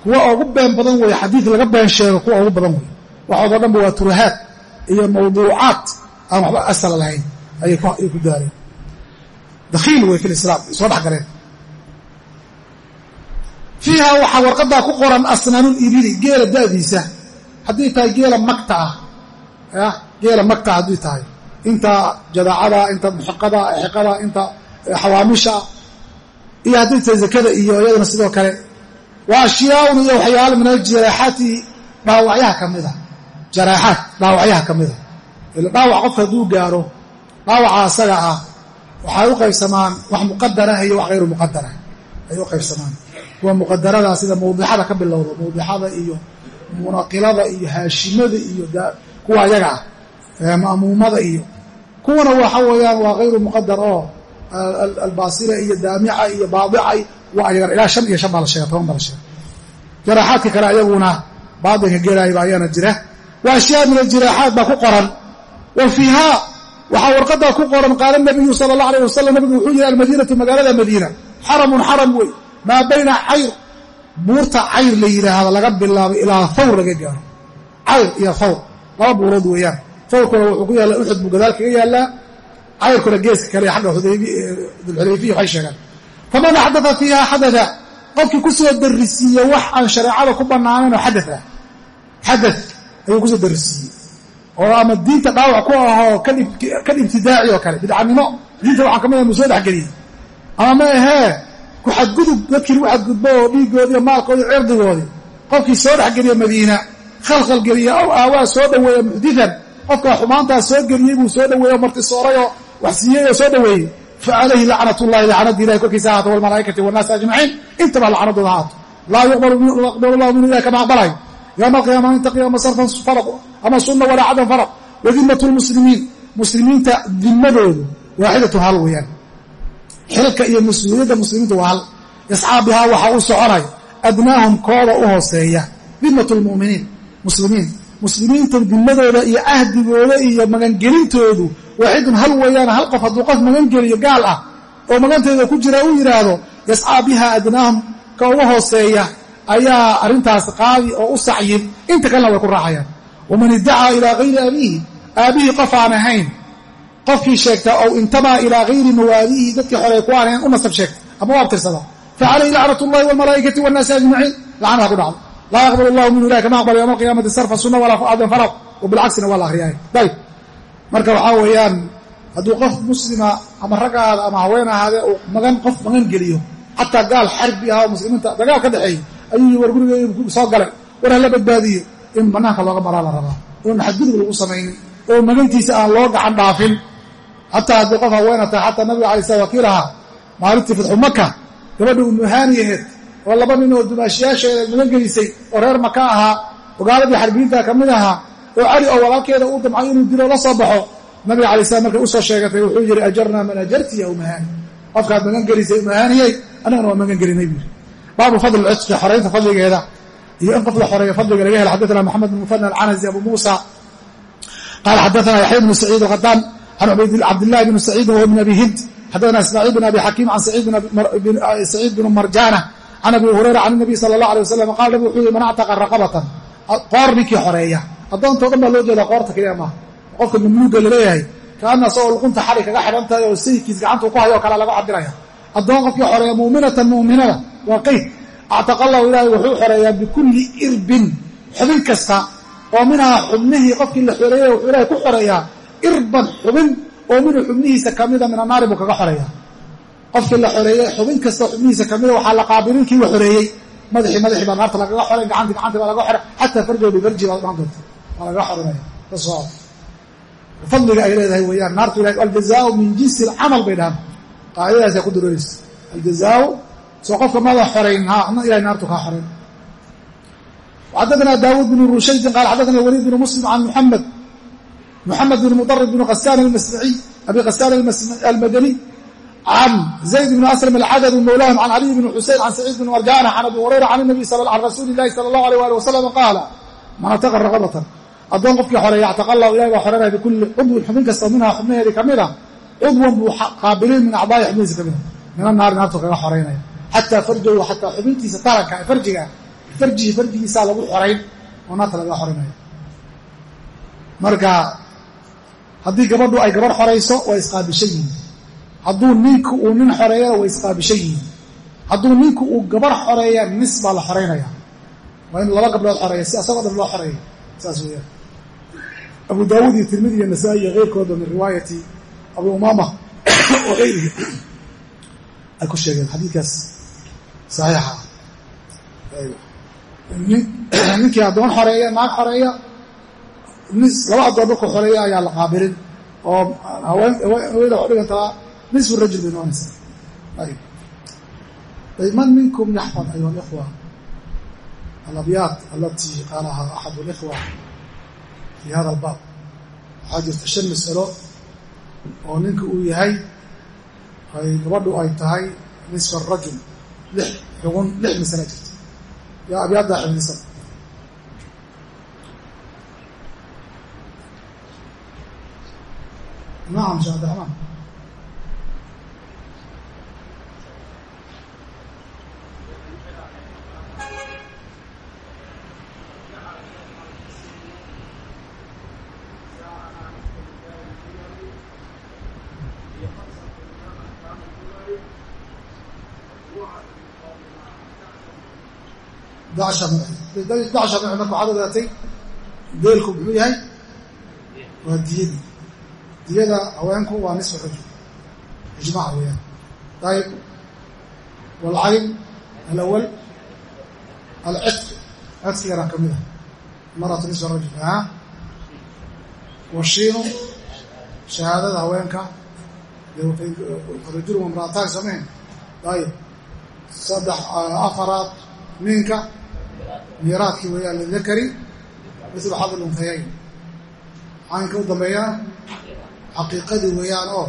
kuwa ugu been badan weeye xadiid laga been sheego kuwa ugu badan weeye. Waxoodoo dhanba waa turahaad iyo mawduucaat aan waxba asal lahayn ayay ku daareen. Dakhiil wey fi soo dhex galeen. Fiiha waxaa warqadaa ku qoran asnaanulibili geela da'diisa haddii tahay geela magta ah geela magta haddii tahay. Inta jadaacada inta muxiqada xiqada inta xawaamisha iyo haddii tahay zakada iyo iyadana sidoo kale. Wa ashyaaun iyo waxyaala min aljaraaxaati dhaawacyaha ka mida jaraaxaat dhaawacyaha ka mida ila dhaawac qofka hadduu gaaro dhaawaca asaga ah waxay u qaybsamaan wax muqadarah iyo wax hayru muqadarah ay u qaybsamaan. Kuwa muqadarada sida mawdixada ka bilowda mawdixada iyo munaqilada iyo haashimada iyo kuwa ayaga ah iyo kuwana waxa weeyaan waa hayru muqadar oo albaasira iyo daamica iyo baadica waa ayagan ilaa shan iyo shan baa la sheega toban baa la sheega jaraaxaadka kale ayaguna baatinka gelaayba ayaana jira. Wa ashyaa min aljiraaxaat baa ku qoran. Wa fiihaa waxaa warqadaa ku qoran qaala nabiyu sala allah alayh wasalam nabigu wuxuu yihi almadiinatu magaalada madiina xaramun xaram wey maa bayna cayr buurta cayr la yidhaahdo laga bilaabo ilaa thawr laga gaaro. Cayr iyo thawr laba buurood weeyaan. Thawrkuna wuxuu ku yaalla uxud buu gadaal kaga yaallaa. Cayrkuna geeska kale xagga dulxudayfiya waxay sheegaan. Faman axdaa fiiha xadaa qofkii ku soo darisiiye wax aan shareecada ku banaanayn oo xada ah xada ayuu ku soo darisiiyey oo ama diinta dhaawac ku ahoo kan ibtidaaci oo kale bidcanimo diinta waxaa ka mid mu soo dhexgeliyey. Ama ma ahee ku xadgudub dadkii lagu xadgudbo oo dhiigoodii iyo maalkoodii cirdigoodii qofkii soo dhexgeliya madiina khalkhal geliya ow aawaa soo dhoweeya muxditan qofka xumaantaas soo geliyey buu soo dhoweeye oo martisoorayoo wax siiyey oo soo dhoweeyey. Fa calayhi lacnat llahi lacnadii ilahi korkiisa ahaato walmalaa'ikati wannaasi ajmaciin. Intaba lacnadooda ahaato laa yuqbalu llahu minu ilahi kama aqbalayo yowma alqiyaama inta qiyaama sarfan faraq ama sunna walaa cadan faraq wadimatu lmuslimiin muslimiinta dimadoodu waaxidatu hal weeyaan xilka iyo mas'uuliyadda muslimiinta waa hal. Yascaa bihaa waxaa u soconay adnaahum kooda u hooseeya dimatu lmuminiin muslimiin. Muslimiinta dimadooda iyo ahdigooda iyo magangelintoodu waaxidun hal weeyaan hal qof hadduu qof magangeliyo gaal ah oo maganteeda ku jira uu yidhaahdo yascaa biha adnaahum ka uga hooseeya ayaa arrintaas qaadi oo u sacyin. Inta kalena way ku raacayaan. Waman iddacaa ilaa hayri abiihi aabihii qof aan ahayn qofkii sheegta ow intamaa ilaa hayri mawaaliihi dadkii xoley ku aan ahayn u nasab sheegta ama u abtirsada. Fa lacnat llahi walmalaa'ikati wannaasi ajmaciin. Lacnaha ku dhacdo. Laa yaqbal allahu minhu ilahi kama aqbala yowma alqiyaamati sarfa sunna walaa fu'aadan farad wa waa la akhriyaay dayb marka waxaa weeyaan hadduu qof muslima ama raggaada ama haween ahaadee uu magan qof magan geliyo xataa gaal xarbi ah oo muslimiinta dagaal ka dhexeeyey ayuu war soo galay. War hala badbaadiyo. In banaanka looga maraa la rabaa. Oon xadgudub lagu samaynin. Oo magantiisa aan loo gacan dhaafin xataa haddii qof haweena tahay xataa nabiga alay slam wakiil ahaa maalintii fidxu maka gabadha umuhaani aheed oo laba nin oo dumaashiyaasheeda magan gelisay oo reer maka ahaa ogaaladii xarbiyiinta ka mid ahaa oo cali oo walaalkeeda uu damcay inuu dilo la soo baxo nabiga alay slam markay u soo sheegatay wuxuu yihi ajarnaa man ajarti ya umahaani qofkaad magan gelisay umahaaniyey annagana waa magan gelinay buu baabu fadl cidqi xoraynta fadligeeda iyo in qof la fadliga laga hela xaddaثna moxamed bn muhana alcanazi abu muusa qala xadaثna yaxya bnu saciid alqadaan can cabdilahi bn saciidin whu min abi hind xadana ismaaciil bn abi xakiim can saciid bn marjana can abi hurayra can nabiy sala allah alay wasalam qaal nabi wuxuu yihi man actaqa raqabatan qoor ninkii xoreeya addoontoo dhan baa loo jeedaa qoorta keliya maaha qofka mamluuga la leeyahay kaana soo luqunta xali kaga xidhan tahay oo sayidkiis gacantuu ku hayo o kale laga cabiraya addoon qofkii xoreeya muuminatan mu'minada waa qayd actaqa allahu ilaahay wuxuu xoreeyaa bikulli irbin xubin kasta oo minhaa xubnihii qofkii la xoreeyay wuxuu ilahay ku xoreeyaa irban xubin oo minhu xubnihiisa kamida min annaari buu kaga xoreeyaa. Qofkii la xoreeyey xubin kasta xubnihiisa kamida waxaa la qaabilin kii la xoreeyey madaxii madaxii baa naarta lagaga xoray gacantii gacantii baa laga xoray xataa farjoo bifarji baad dhaan doonta waa lagaga xorinaya ka soo fadliga ay leedahay weeyaan naartu ilahay aljazaau min jinsi alcamal bay dhahaan. Qaacidadaasa ku durooreysa aljazaau soo qofka mada xorayn ha ilahay naartu kaa xorayn xadaثna daawuud bn rushaydin qaal xadaثna waliid bn muslim can muxamed moxamed bin mudarib bin abi qasaan almadani can zayd bn aslam alcadadi mawlaahum can caliy bn xusein can saciid bn marjana can abi hurayra can rasuuli lahi sala allahu alيh ali wasalam qaala man ataqa raqabatan addoon qofkii xoreeya actaqa allahu ilahi baa xoreynaya bikulli cudwin xubin kasta minhaa xubnaheedii ka mid a cudwan buu qaabilin min acdaai xubnihiisa ka mid a min annaari naartu kaga xoreynaya xataa farjahu xataa xubintiisa taranka farjiga farjihi farjigiisaa lagu xorayn oo naarta laga xoreynaya marka haddii gabadhu ay gabadh xorayso way isqaabishan yihiin hadduu ninku uu nin xoreeyana way isqaabishan yihiin hadduu ninku uu gabarh xoreeya nis baa la xoreynaya waa in laba gabdhood xoreeya si asagoo dhan loo xoreeya saas weeyaan abu daawuud iyo tirmidi iyo nasaa-i iyo keyrkooda min riwaayati abu umaama [COUGHS] wa gayrihi ay ku sheegeen xadiidkaas saxiixa. [COUGHS] Ninkii addoon xoreeya naag xoreeya laba addoon markuu xoreeya ayaa la qaabilin. Oo haweenada waxu dhigantaa nisfu rajul bay ayb man minkum yaxfad ayuha alikhwa alabyaad alatii qaalahaa axad alikhwa fi hada albaab waxaa jirta shan mas'alo oo ninka uu yahay ay gabadhu ay tahay nisfa arajul lix xugun lix masala jirta. Yaa abyaaddaa xifdisan nacam sheekh abdiraxmaan dacsha dacsha marka waxaad ogaatay deelku muxuu yahay waa diyadii diyada haweenku waa nisfu rajul ijmac weeyaan. Ayb walcayn alawal alcitq cidqigana ka mid a maratu nisfu rajul a washiinu shahaadada haweenka. Rajul wamra'ataan samayn ayb saddex afaraad ninka miiraadkii weeyaan lidakari mislu xad lunhayayn caynka u dambeeyana caqiiqadii weeyaan oo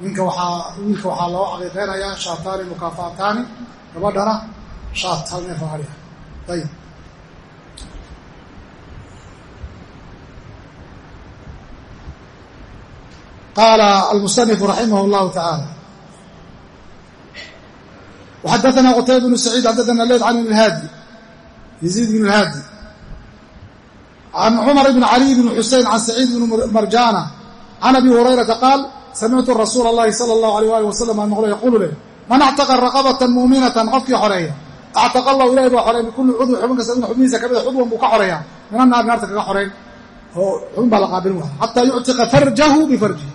ninka waxaa wiilka waxaa loo caqiiqeynayaa shaataani mukaafaataani gabadhana shaat hal neef oo adhiah ayib. Qaala almusanifu raximah llahu tacaala waxadaana qutayba bnu saciid xaddaana leyd can ibn haadi yaziid bn haadi. Can cumar bn cali bn xusein can saciid bn can abi hurayrata qaal samictu rasuula allahi sala allahu aleyh waali wasalam aan maqlo yaquulu leh man actaqa raqabatan muuminatan qofkii xoreeya actaqa allahu ilahi baa xoreeya bikulli cudwi xubin kasta min xubnihiisa ka mida cudwan buu ka xoreeyaa min annaar naarta kaga xoreyn oo xubin baa la qaabilin wa xataa yuctiqa farjahu bifarjihi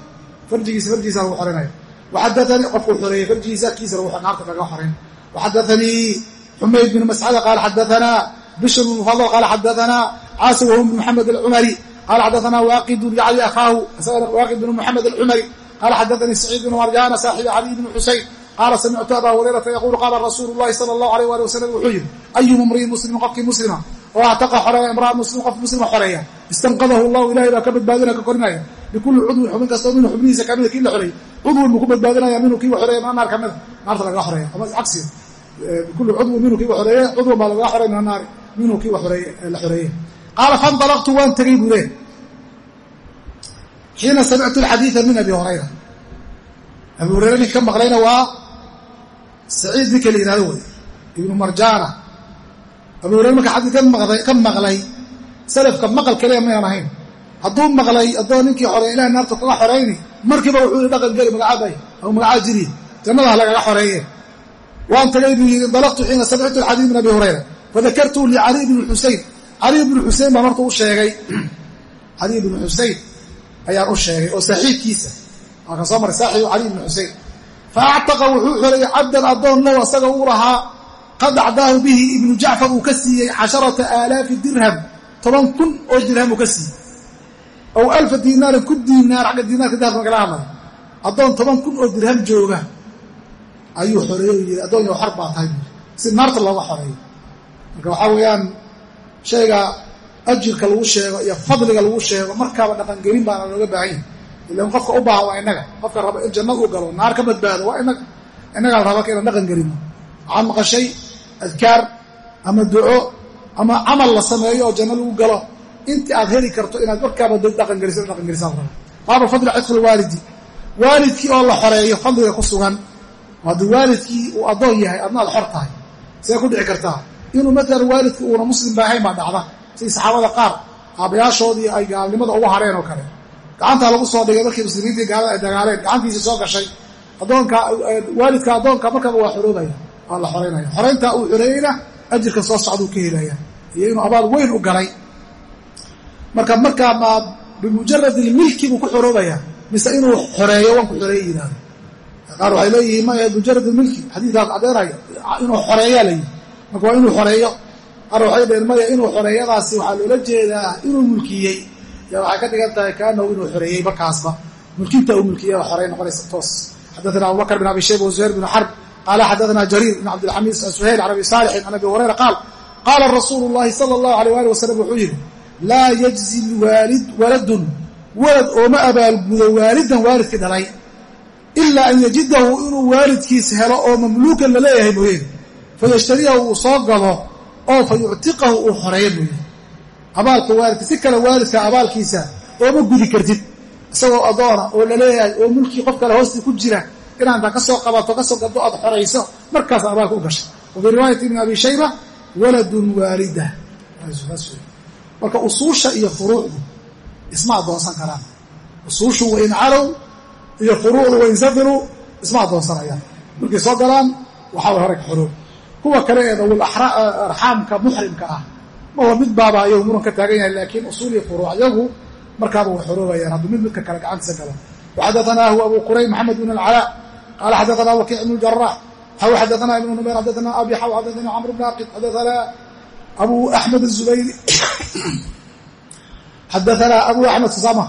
farjigiisa farjigiisa lagu xoreynaya waxadaanii qofkuu xoreeyey farjigiisa kiisa naarta kaga xoreyn waxadaanii xumayd bin mascada qaala xadaanaa bishr bin mufadal qaala xadaanaa caasim wahum bin maxamed alcumari qaala xadaanaa waaqidun yacli akhaahu isagana waaqid bn moxamed alcumari qaala xadaanii saciid bn marjana saaxibi caliy bn xuseyn qaala samictu aba hurayrata yaquulu qaala rasuulu llahi sala allahu alayh ali wasalam wuxuu yidhi ayuma mri'in muslimin qofkii muslima oo actaqa xoreeya imraa muslim qof muslima xoreeya istanqadahu llahu ilahay baa ka badbaadinaya ka korinaya bikulli cudwin xubin kastoo minhu xubnihiisa kamida kii la xoreeyey cudwin buu ku badbaadinaya minhu kii xoreeya mina naar kamida naarta lagaga xoreeya ama cagsiga bikulli cudwin minhu kii xoreeye cudwan baa lagaga xoreya min annaari minhu kii la xoreeye qaala faindalaqtu waan tegey buu leh xiina samictu alxadiida min abi hurayra abi hurayra ninka ka maqlayna waa saciid ninka la yihahdo wey ibnu marjaana abu hurayra marka xadiid ka maqlay salafka maqal kaliya maynan ahayn hadduu maqlay addoo ninkii xoreey ilahay naarta kaga xorayni markiiba wuxuu yihi dhaqan geli magacaabay ama magacaa jiriye jannada ha lagaga xoreeye waan tagay buu yidhi indalaqtu xiina samictu alxadiid min abi cali bnu xusein baan horta u sheegay [CLEARS THROAT] cali bnu xusein ayaan u sheegay oo saaxiibkiisa waa kan soo maray saaxibu cali bni xusein faactaqa wuxuu xoreeyey cabdan addoon low asaga uu lahaa qad acdaahu bihi ibnu jacfar uu ka siiyey casharata aalaafi dirham toban kun oo dirham uu ka siiyey. Ow alfa diinaarin kun diinaar xagga diinaarka dahabka magala hadlaya addoon toban kun oo dirham jooga ayuu xoreeyey u yidhi baa tahay. Si naarta looga xoreeyo marka waxaa shayga ajirka lagu sheego iyo fadliga lagu sheego markaaba dhaqangelin baana looga baahan yahay. Ilan qofka u baahan waa inaga qofka raba in janna uu galo naar ka badbaado waa inaga innagaa la raba inaan dhaqan waxaad maqashay adkaar ama duco ama camal la sameeyo oo janno lagu galo intii aad heli karto inaad markaaba dhaqangeliso dhaqangelisaa raba baaba fadli cidqil waalidi. Waalidkii oo la xoreeyo fadliga ku sugan haddii waalidkii uu addoon yahay adna ad xor tahay see ku dhici kartaa inuu maalan waalidki uuna muslim ba ahayn baa dhacda. Sidii saxaabada qaar aabayaashoodii ay gaalnimada ugu hareen oo kale. Gacantaa lagu soo dhigay markii muslimiintii gaalada ay dagaaleen gacantiisii soo gashay. Adoonka waalidka addoonka markaba waa xoroobaya waa la xoreynaya xoreyntaa uu xoreeyeyna ajirka soo socduu ka helaya iyo inuu abaal weyn u galay. Marka markaa maad bimujarad ilmilki buu ku xoroobaya mise inuu xoreeyo waan ku xoreeye yidhahdo qaar waxay leeyihiin maya mujarad ilmilki xadiidkaas caddeynaya inuu xoreeyaa layihi marka waa inuu xoreeyo. Qaar waxay dheheen maya inuu xoreeyadaasi waxaa loola jeedaa inuu mulkiyey. Ya waxay ka dhigan tahay kaanahu inuu xoreeyey markaasba. Mulkinta uu mulkiyey baa xorey noqonaysa toos. Xadaana abubakr bin abi shayba wazuhayr bin xarb qaala xadaana jariir bin cabdilxamiid suhayl can abi saalixin can abi hurayra qaal qaala rasuulu llahi sala allahu alayh ali wasalam wuxuu yidhi laa yajzi waalid waladun walad ooma abaalgudo waalidan waalidkii dhalay ilaa an yajidahu inuu waalidkiis helo oo mamluukan la leeyahay mooyeene fayashtariyahu uu soo gado oo fa yuctiqahu uu xoreeyo mooye abaalka waalidka si kale waalidka abaalkiisa ooma gudi kartid. Isagoo adoona oo la leeyahay oo mulkii qof kale hoostii ku jira inaanta ka soo qabato ka soo gado aad xorayso markaas abaalka u gashay. Wa fii riwaayati ibni abi shayba waladun waalida. Marka usuusha iyo furuucdu isma addoonsan karaan. Usuushu wain calow iyo furuucdu wain safiruu isma addoonsanayaan markay soo galaan waxaa way hore ka xoroob kuwa kale ee dawil arxaamka muxrimka ah. Maba mid baaba ayagu muran ka taagan yahay laakiin usuul iyo furuuc iyagu markaaba way xoroobayaan hadduu mid midka kale gacantiisa galo waxadaanaahu abu qurayb maxamed bn alcalaa qaala xadaana wakiic ibn jarax xaw xadaana ibnu numayr xadaana abi xaw xadaana camr bn aqid xadaana abu axmed azubayri xadaana abu axmed susama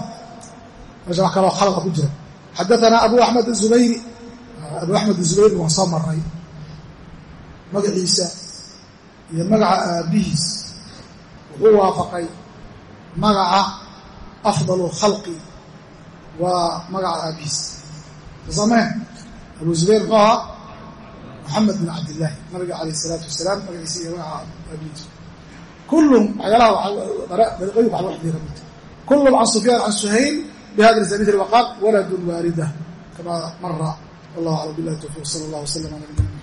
meesha wax kaloo khalada ku jira. Xadaana abu axmed azubayri abu axmed azubayri waan soo maray magaciisa iyo magaca aabihiis. Wuxuu waafaqay magaca afdal khalqi waa magaca aabihiis. Sameen abu zubayr muxuu ahaa moxamed bin cabdillaahi nabiga calayh isalaatu wasalaam magaciisa iyo magaca aabihiis. Kullum waxyaalaha dariiqooyinka wax loo xadiira mid kullum can sufyaan can suhayl bihada lisabitri waqaal waladun waalida kama mara wallahu aclam billahi tawfiq sala allah wasalam ala nabiyina